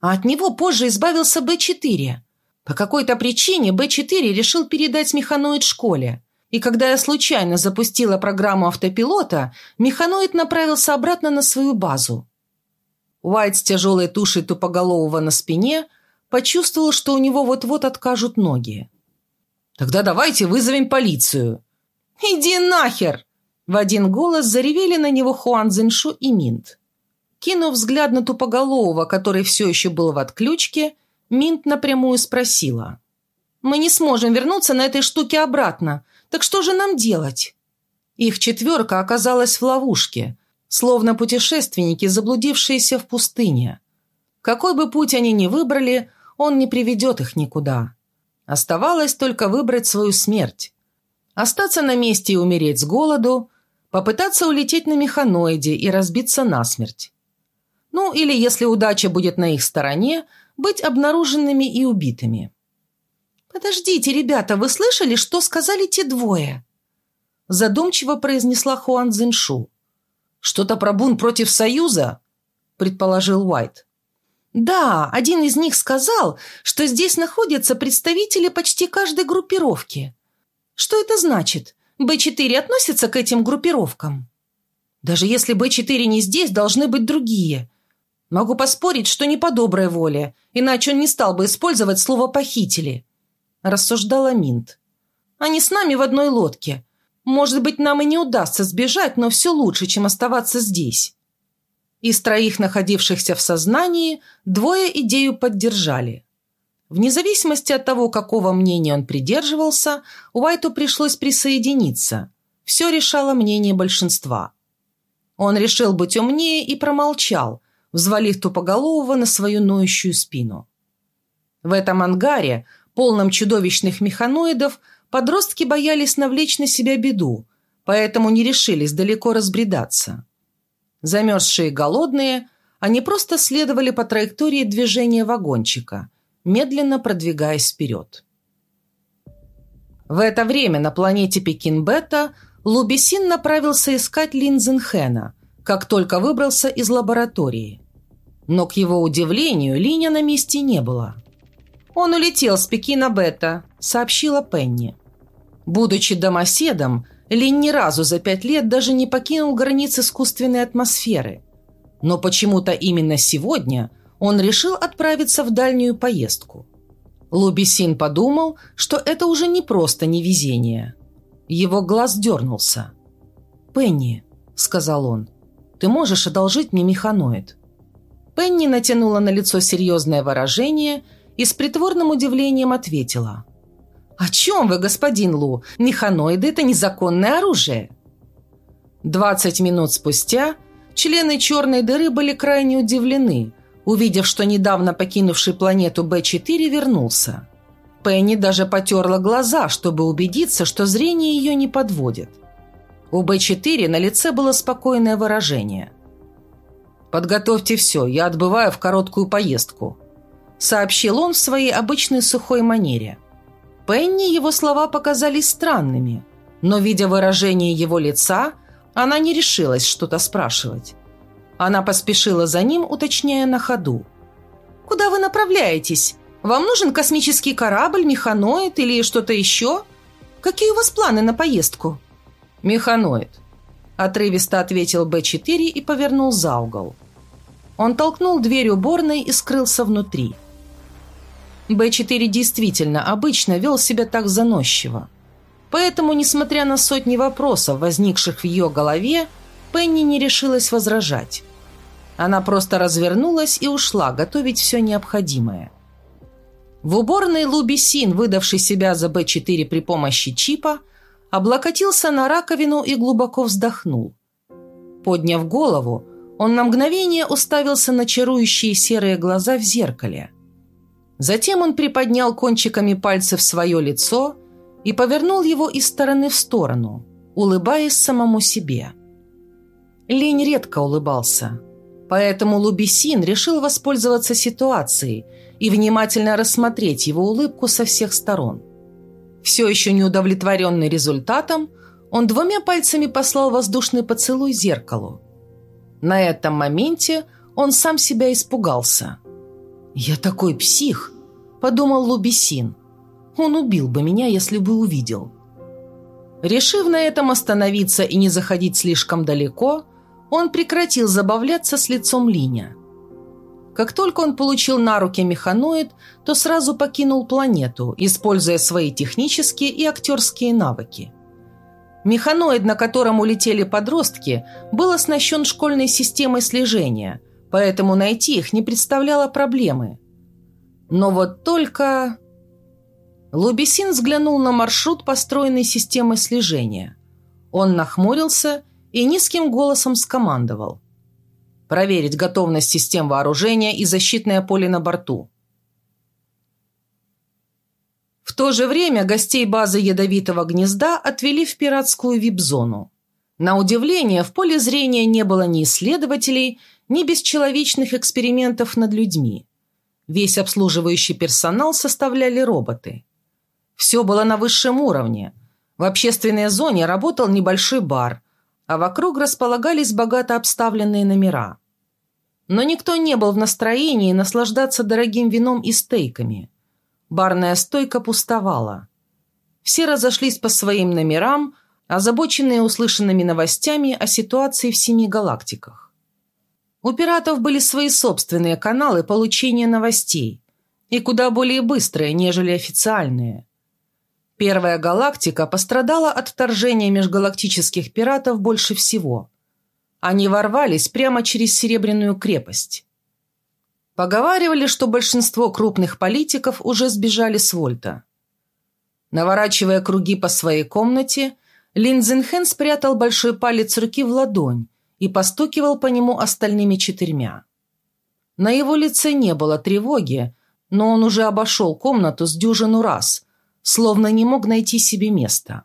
а от него позже избавился Б-4. По какой-то причине Б-4 решил передать механоид школе. И когда я случайно запустила программу автопилота, механоид направился обратно на свою базу. Уайт с тяжелой тушей тупоголового на спине почувствовал, что у него вот-вот откажут ноги. «Тогда давайте вызовем полицию». «Иди нахер!» В один голос заревели на него Хуан Цзиньшу и Минт. Кинув взгляд на тупоголового, который все еще был в отключке, Минт напрямую спросила. «Мы не сможем вернуться на этой штуке обратно, так что же нам делать?» Их четверка оказалась в ловушке, словно путешественники, заблудившиеся в пустыне. Какой бы путь они ни выбрали, он не приведет их никуда. Оставалось только выбрать свою смерть. Остаться на месте и умереть с голоду, попытаться улететь на механоиде и разбиться насмерть. Ну, или, если удача будет на их стороне, быть обнаруженными и убитыми. «Подождите, ребята, вы слышали, что сказали те двое?» Задумчиво произнесла Хуан Цзиньшу. «Что-то про бунт против Союза?» предположил Уайт. «Да, один из них сказал, что здесь находятся представители почти каждой группировки. Что это значит? Б-4 относится к этим группировкам?» «Даже если Б-4 не здесь, должны быть другие. Могу поспорить, что не по доброй воле, иначе он не стал бы использовать слово «похитили», – рассуждала Минт. «Они с нами в одной лодке. Может быть, нам и не удастся сбежать, но все лучше, чем оставаться здесь». Из троих находившихся в сознании двое идею поддержали. Вне зависимости от того, какого мнения он придерживался, Уайту пришлось присоединиться. Все решало мнение большинства. Он решил быть умнее и промолчал – взвалив тупоголового на свою ноющую спину. В этом ангаре, полном чудовищных механоидов, подростки боялись навлечь на себя беду, поэтому не решились далеко разбредаться. Замерзшие и голодные, они просто следовали по траектории движения вагончика, медленно продвигаясь вперед. В это время на планете Пекин-Бета Лубисин направился искать Линзенхена – как только выбрался из лаборатории. Но, к его удивлению, Линя на месте не было. «Он улетел с Пекина Бета», — сообщила Пенни. Будучи домоседом, Линь ни разу за пять лет даже не покинул границ искусственной атмосферы. Но почему-то именно сегодня он решил отправиться в дальнюю поездку. Лубисин подумал, что это уже не просто невезение. Его глаз дернулся. «Пенни», — сказал он, — ты можешь одолжить мне механоид?» Пенни натянула на лицо серьезное выражение и с притворным удивлением ответила. «О чем вы, господин Лу? Механоиды – это незаконное оружие!» Двадцать минут спустя члены черной дыры были крайне удивлены, увидев, что недавно покинувший планету Б-4 вернулся. Пенни даже потерла глаза, чтобы убедиться, что зрение ее не подводит. У Б-4 на лице было спокойное выражение. «Подготовьте все, я отбываю в короткую поездку», — сообщил он в своей обычной сухой манере. Пенни его слова показались странными, но, видя выражение его лица, она не решилась что-то спрашивать. Она поспешила за ним, уточняя на ходу. «Куда вы направляетесь? Вам нужен космический корабль, механоид или что-то еще? Какие у вас планы на поездку?» «Механоид», – отрывисто ответил Б4 и повернул за угол. Он толкнул дверь уборной и скрылся внутри. Б4 действительно обычно вел себя так заносчиво. Поэтому, несмотря на сотни вопросов, возникших в ее голове, Пенни не решилась возражать. Она просто развернулась и ушла готовить все необходимое. В уборной Луби Син, выдавший себя за Б4 при помощи чипа, облокотился на раковину и глубоко вздохнул. Подняв голову, он на мгновение уставился на чарующие серые глаза в зеркале. Затем он приподнял кончиками пальцев свое лицо и повернул его из стороны в сторону, улыбаясь самому себе. Лень редко улыбался, поэтому Лубисин решил воспользоваться ситуацией и внимательно рассмотреть его улыбку со всех сторон. Все еще не удовлетворенный результатом, он двумя пальцами послал воздушный поцелуй зеркалу. На этом моменте он сам себя испугался. «Я такой псих!» – подумал Лубисин. «Он убил бы меня, если бы увидел». Решив на этом остановиться и не заходить слишком далеко, он прекратил забавляться с лицом Линя. Как только он получил на руки механоид, то сразу покинул планету, используя свои технические и актерские навыки. Механоид, на котором улетели подростки, был оснащен школьной системой слежения, поэтому найти их не представляло проблемы. Но вот только... Лубисин взглянул на маршрут, построенный системой слежения. Он нахмурился и низким голосом скомандовал. «Проверить готовность систем вооружения и защитное поле на борту». В то же время гостей базы Ядовитого гнезда отвели в пиратскую вип-зону. На удивление, в поле зрения не было ни исследователей, ни бесчеловечных экспериментов над людьми. Весь обслуживающий персонал составляли роботы. Все было на высшем уровне. В общественной зоне работал небольшой бар – а вокруг располагались богато обставленные номера. Но никто не был в настроении наслаждаться дорогим вином и стейками. Барная стойка пустовала. Все разошлись по своим номерам, озабоченные услышанными новостями о ситуации в семи галактиках. У пиратов были свои собственные каналы получения новостей, и куда более быстрые, нежели официальные – Первая галактика пострадала от вторжения межгалактических пиратов больше всего. Они ворвались прямо через Серебряную крепость. Поговаривали, что большинство крупных политиков уже сбежали с Вольта. Наворачивая круги по своей комнате, Лин Цзинхэн спрятал большой палец руки в ладонь и постукивал по нему остальными четырьмя. На его лице не было тревоги, но он уже обошел комнату с дюжину раз – словно не мог найти себе места.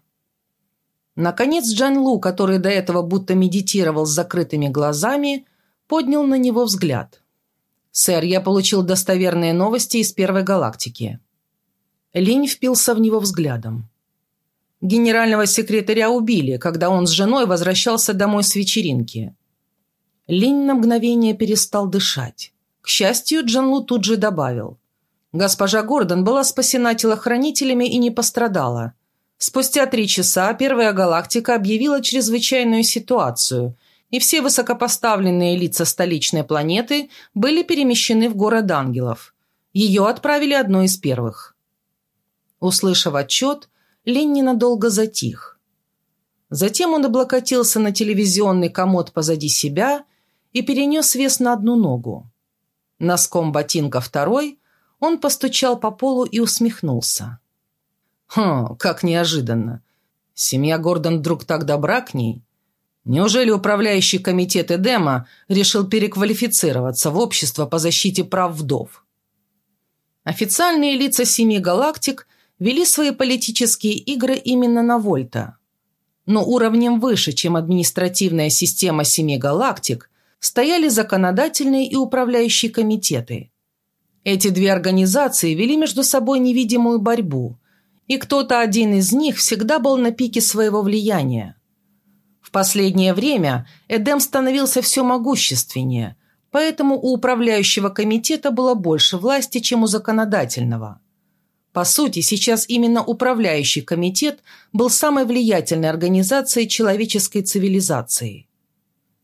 Наконец Джан Лу, который до этого будто медитировал с закрытыми глазами, поднял на него взгляд. «Сэр, я получил достоверные новости из Первой галактики». Линь впился в него взглядом. Генерального секретаря убили, когда он с женой возвращался домой с вечеринки. Линь на мгновение перестал дышать. К счастью, Джанлу тут же добавил. Госпожа Гордон была спасена телохранителями и не пострадала. Спустя три часа первая галактика объявила чрезвычайную ситуацию, и все высокопоставленные лица столичной планеты были перемещены в город ангелов. Ее отправили одной из первых. Услышав отчет, Лень ненадолго затих. Затем он облокотился на телевизионный комод позади себя и перенес вес на одну ногу. Носком ботинка второй – он постучал по полу и усмехнулся. «Хм, как неожиданно. Семья Гордон вдруг так добра к ней. Неужели управляющий комитет Эдема решил переквалифицироваться в общество по защите прав вдов?» Официальные лица семи галактик вели свои политические игры именно на Вольта. Но уровнем выше, чем административная система семи галактик, стояли законодательные и управляющие комитеты – эти две организации вели между собой невидимую борьбу, и кто-то один из них всегда был на пике своего влияния. В последнее время Эдем становился все могущественнее, поэтому у управляющего комитета было больше власти, чем у законодательного. По сути, сейчас именно управляющий комитет был самой влиятельной организацией человеческой цивилизации.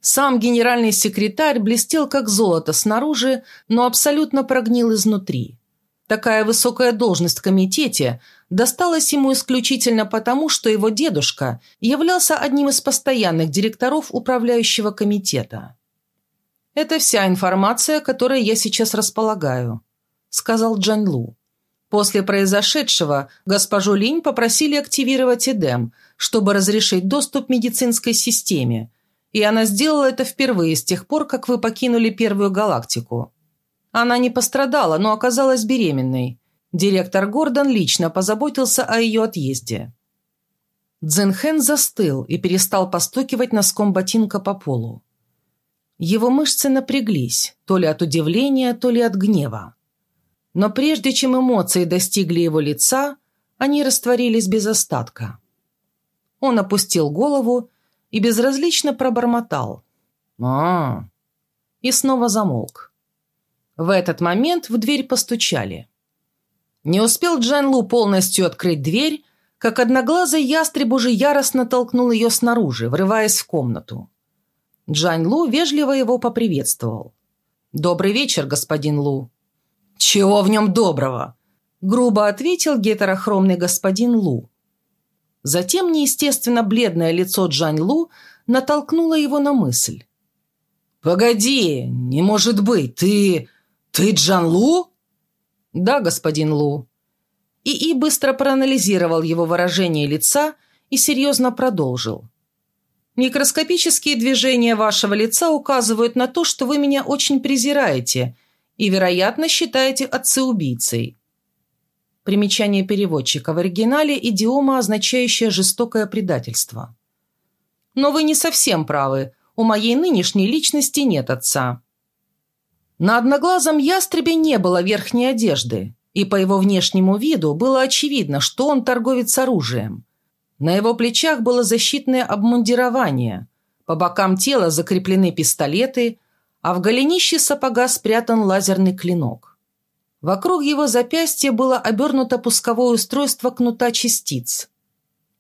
Сам генеральный секретарь блестел как золото снаружи, но абсолютно прогнил изнутри. Такая высокая должность в комитете досталась ему исключительно потому, что его дедушка являлся одним из постоянных директоров управляющего комитета. «Это вся информация, которой я сейчас располагаю», – сказал Джан Лу. После произошедшего госпожу Линь попросили активировать Эдем, чтобы разрешить доступ медицинской системе, и она сделала это впервые с тех пор, как вы покинули Первую галактику. Она не пострадала, но оказалась беременной. Директор Гордон лично позаботился о ее отъезде. Цзэнхэн застыл и перестал постукивать носком ботинка по полу. Его мышцы напряглись, то ли от удивления, то ли от гнева. Но прежде чем эмоции достигли его лица, они растворились без остатка. Он опустил голову и безразлично пробормотал. а, И снова замолк. В этот момент в дверь постучали. Не успел Джан Лу полностью открыть дверь, как одноглазый ястреб уже яростно толкнул ее снаружи, врываясь в комнату. Джан Лу вежливо его поприветствовал. «Добрый вечер, господин Лу», «Чего в нем доброго?» – грубо ответил гетерохромный господин Лу. Затем неестественно бледное лицо Джань Лу натолкнуло его на мысль. «Погоди, не может быть, ты... ты Джан Лу?» «Да, господин Лу». ИИ быстро проанализировал его выражение лица и серьезно продолжил. «Микроскопические движения вашего лица указывают на то, что вы меня очень презираете и, вероятно, считаете отца-убийцей. Примечание переводчика. В оригинале идиома, означающая жестокое предательство. Но вы не совсем правы. У моей нынешней личности нет отца. На одноглазом ястребе не было верхней одежды, и по его внешнему виду было очевидно, что он торговец оружием. На его плечах было защитное обмундирование, по бокам тела закреплены пистолеты, а в голенище сапога спрятан лазерный клинок. Вокруг его запястья было обернуто пусковое устройство кнута частиц.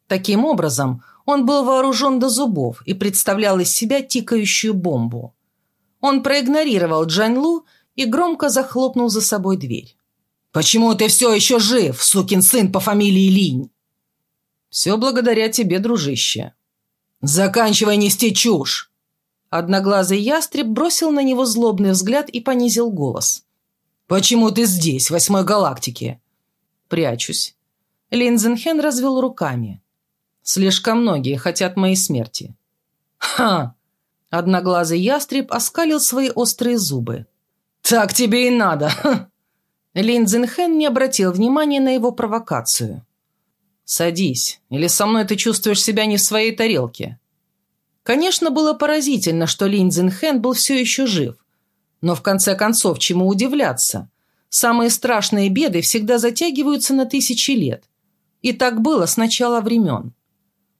Таким образом, он был вооружен до зубов и представлял из себя тикающую бомбу. Он проигнорировал Джань Лу и громко захлопнул за собой дверь. «Почему ты все еще жив, сукин сын по фамилии Линь?» «Все благодаря тебе, дружище». «Заканчивай нести чушь!» Одноглазый ястреб бросил на него злобный взгляд и понизил голос. «Почему ты здесь, восьмой галактике?» «Прячусь». Линзенхен развел руками. «Слишком многие хотят моей смерти». «Ха!» Одноглазый ястреб оскалил свои острые зубы. «Так тебе и надо!» Линзенхен не обратил внимания на его провокацию. «Садись, или со мной ты чувствуешь себя не в своей тарелке?» Конечно, было поразительно, что Лин Цзинхэн был все еще жив. Но в конце концов, чему удивляться? Самые страшные беды всегда затягиваются на тысячи лет. И так было с начала времен.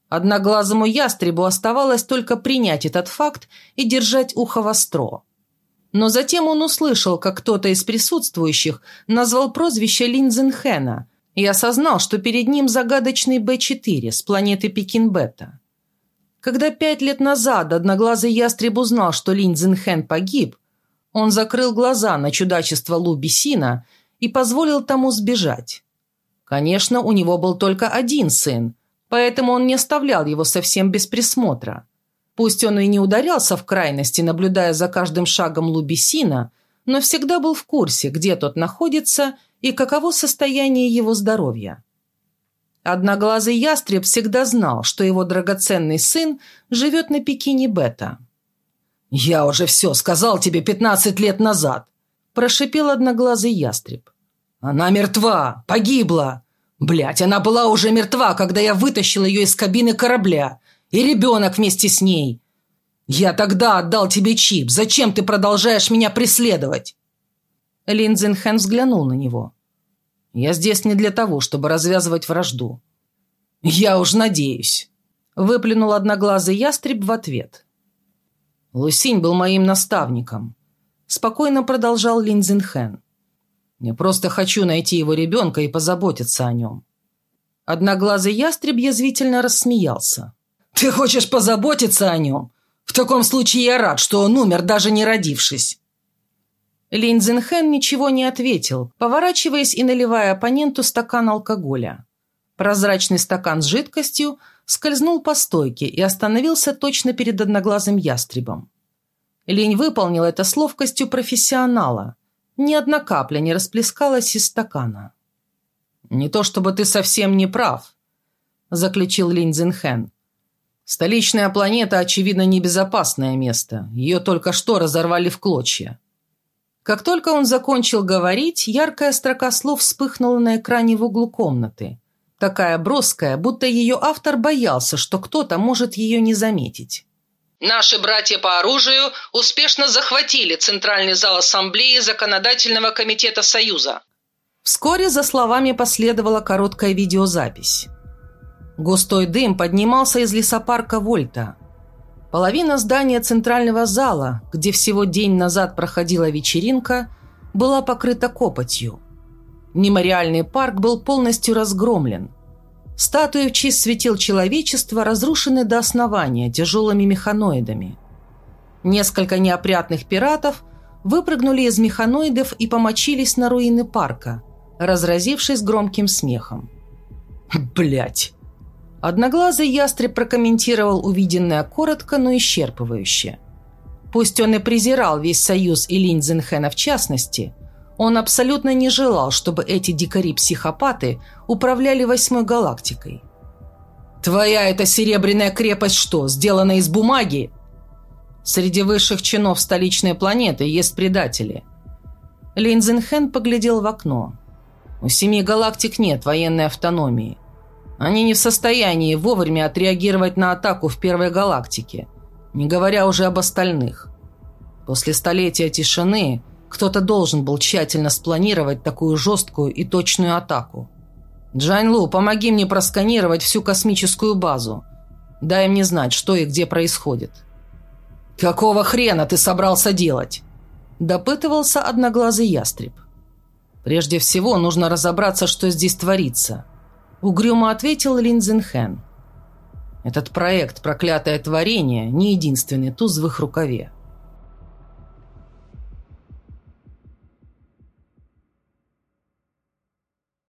Одноглазому ястребу оставалось только принять этот факт и держать ухо востро. Но затем он услышал, как кто-то из присутствующих назвал прозвище Лин Цзинхэна и осознал, что перед ним загадочный Б-4 с планеты Пекин-Бета. Когда пять лет назад одноглазый ястреб узнал, что Линь Цзинхэн погиб, он закрыл глаза на чудачество Лу Бесина и позволил тому сбежать. Конечно, у него был только один сын, поэтому он не оставлял его совсем без присмотра. Пусть он и не ударялся в крайности, наблюдая за каждым шагом Лу Бесина, но всегда был в курсе, где тот находится и каково состояние его здоровья. Одноглазый ястреб всегда знал, что его драгоценный сын живет на Пекине Бета. «Я уже все сказал тебе пятнадцать лет назад», – прошипел одноглазый ястреб. «Она мертва, погибла. Блядь, она была уже мертва, когда я вытащил ее из кабины корабля. И ребенок вместе с ней. Я тогда отдал тебе чип. Зачем ты продолжаешь меня преследовать?» Лин Цзинхэн взглянул на него. Я здесь не для того, чтобы развязывать вражду». «Я уж надеюсь», — выплюнул одноглазый ястреб в ответ. «Лусинь был моим наставником», — спокойно продолжал Лин Цзинхэн. Я просто хочу найти его ребенка и позаботиться о нем». Одноглазый ястреб язвительно рассмеялся. «Ты хочешь позаботиться о нем? В таком случае я рад, что он умер, даже не родившись». Лин Цзинхэн ничего не ответил, поворачиваясь и наливая оппоненту стакан алкоголя. Прозрачный стакан с жидкостью скользнул по стойке и остановился точно перед одноглазым ястребом. Лень выполнил это с ловкостью профессионала. Ни одна капля не расплескалась из стакана. «Не то чтобы ты совсем не прав», – заключил Линь Цзинхэн. «Столичная планета, очевидно, небезопасное место. Ее только что разорвали в клочья». Как только он закончил говорить, яркая строка слов вспыхнула на экране в углу комнаты. Такая броская, будто ее автор боялся, что кто-то может ее не заметить. Наши братья по оружию успешно захватили Центральный зал Ассамблеи Законодательного комитета Союза. Вскоре за словами последовала короткая видеозапись. Густой дым поднимался из лесопарка Вольта. Половина здания центрального зала, где всего день назад проходила вечеринка, была покрыта копотью. Мемориальный парк был полностью разгромлен. Статуи в честь светил человечества разрушены до основания тяжелыми механоидами. Несколько неопрятных пиратов выпрыгнули из механоидов и помочились на руины парка, разразившись громким смехом. Блять! Одноглазый ястреб прокомментировал увиденное коротко, но исчерпывающе. Пусть он и презирал весь союз и Линь Цзинхэна в частности, он абсолютно не желал, чтобы эти дикари-психопаты управляли восьмой галактикой. «Твоя эта серебряная крепость что, сделана из бумаги?» Среди высших чинов столичной планеты есть предатели. Лин Цзинхэн поглядел в окно. У семи галактик нет военной автономии. Они не в состоянии вовремя отреагировать на атаку в первой галактике, не говоря уже об остальных. После столетия тишины кто-то должен был тщательно спланировать такую жесткую и точную атаку. Джань Лу, помоги мне просканировать всю космическую базу. Дай мне знать, что и где происходит. «Какого хрена ты собрался делать?» Допытывался одноглазый ястреб. «Прежде всего нужно разобраться, что здесь творится», Угрюмо ответил Лин Цзинхэн. Этот проект «Проклятое творение» не единственный туз в их рукаве.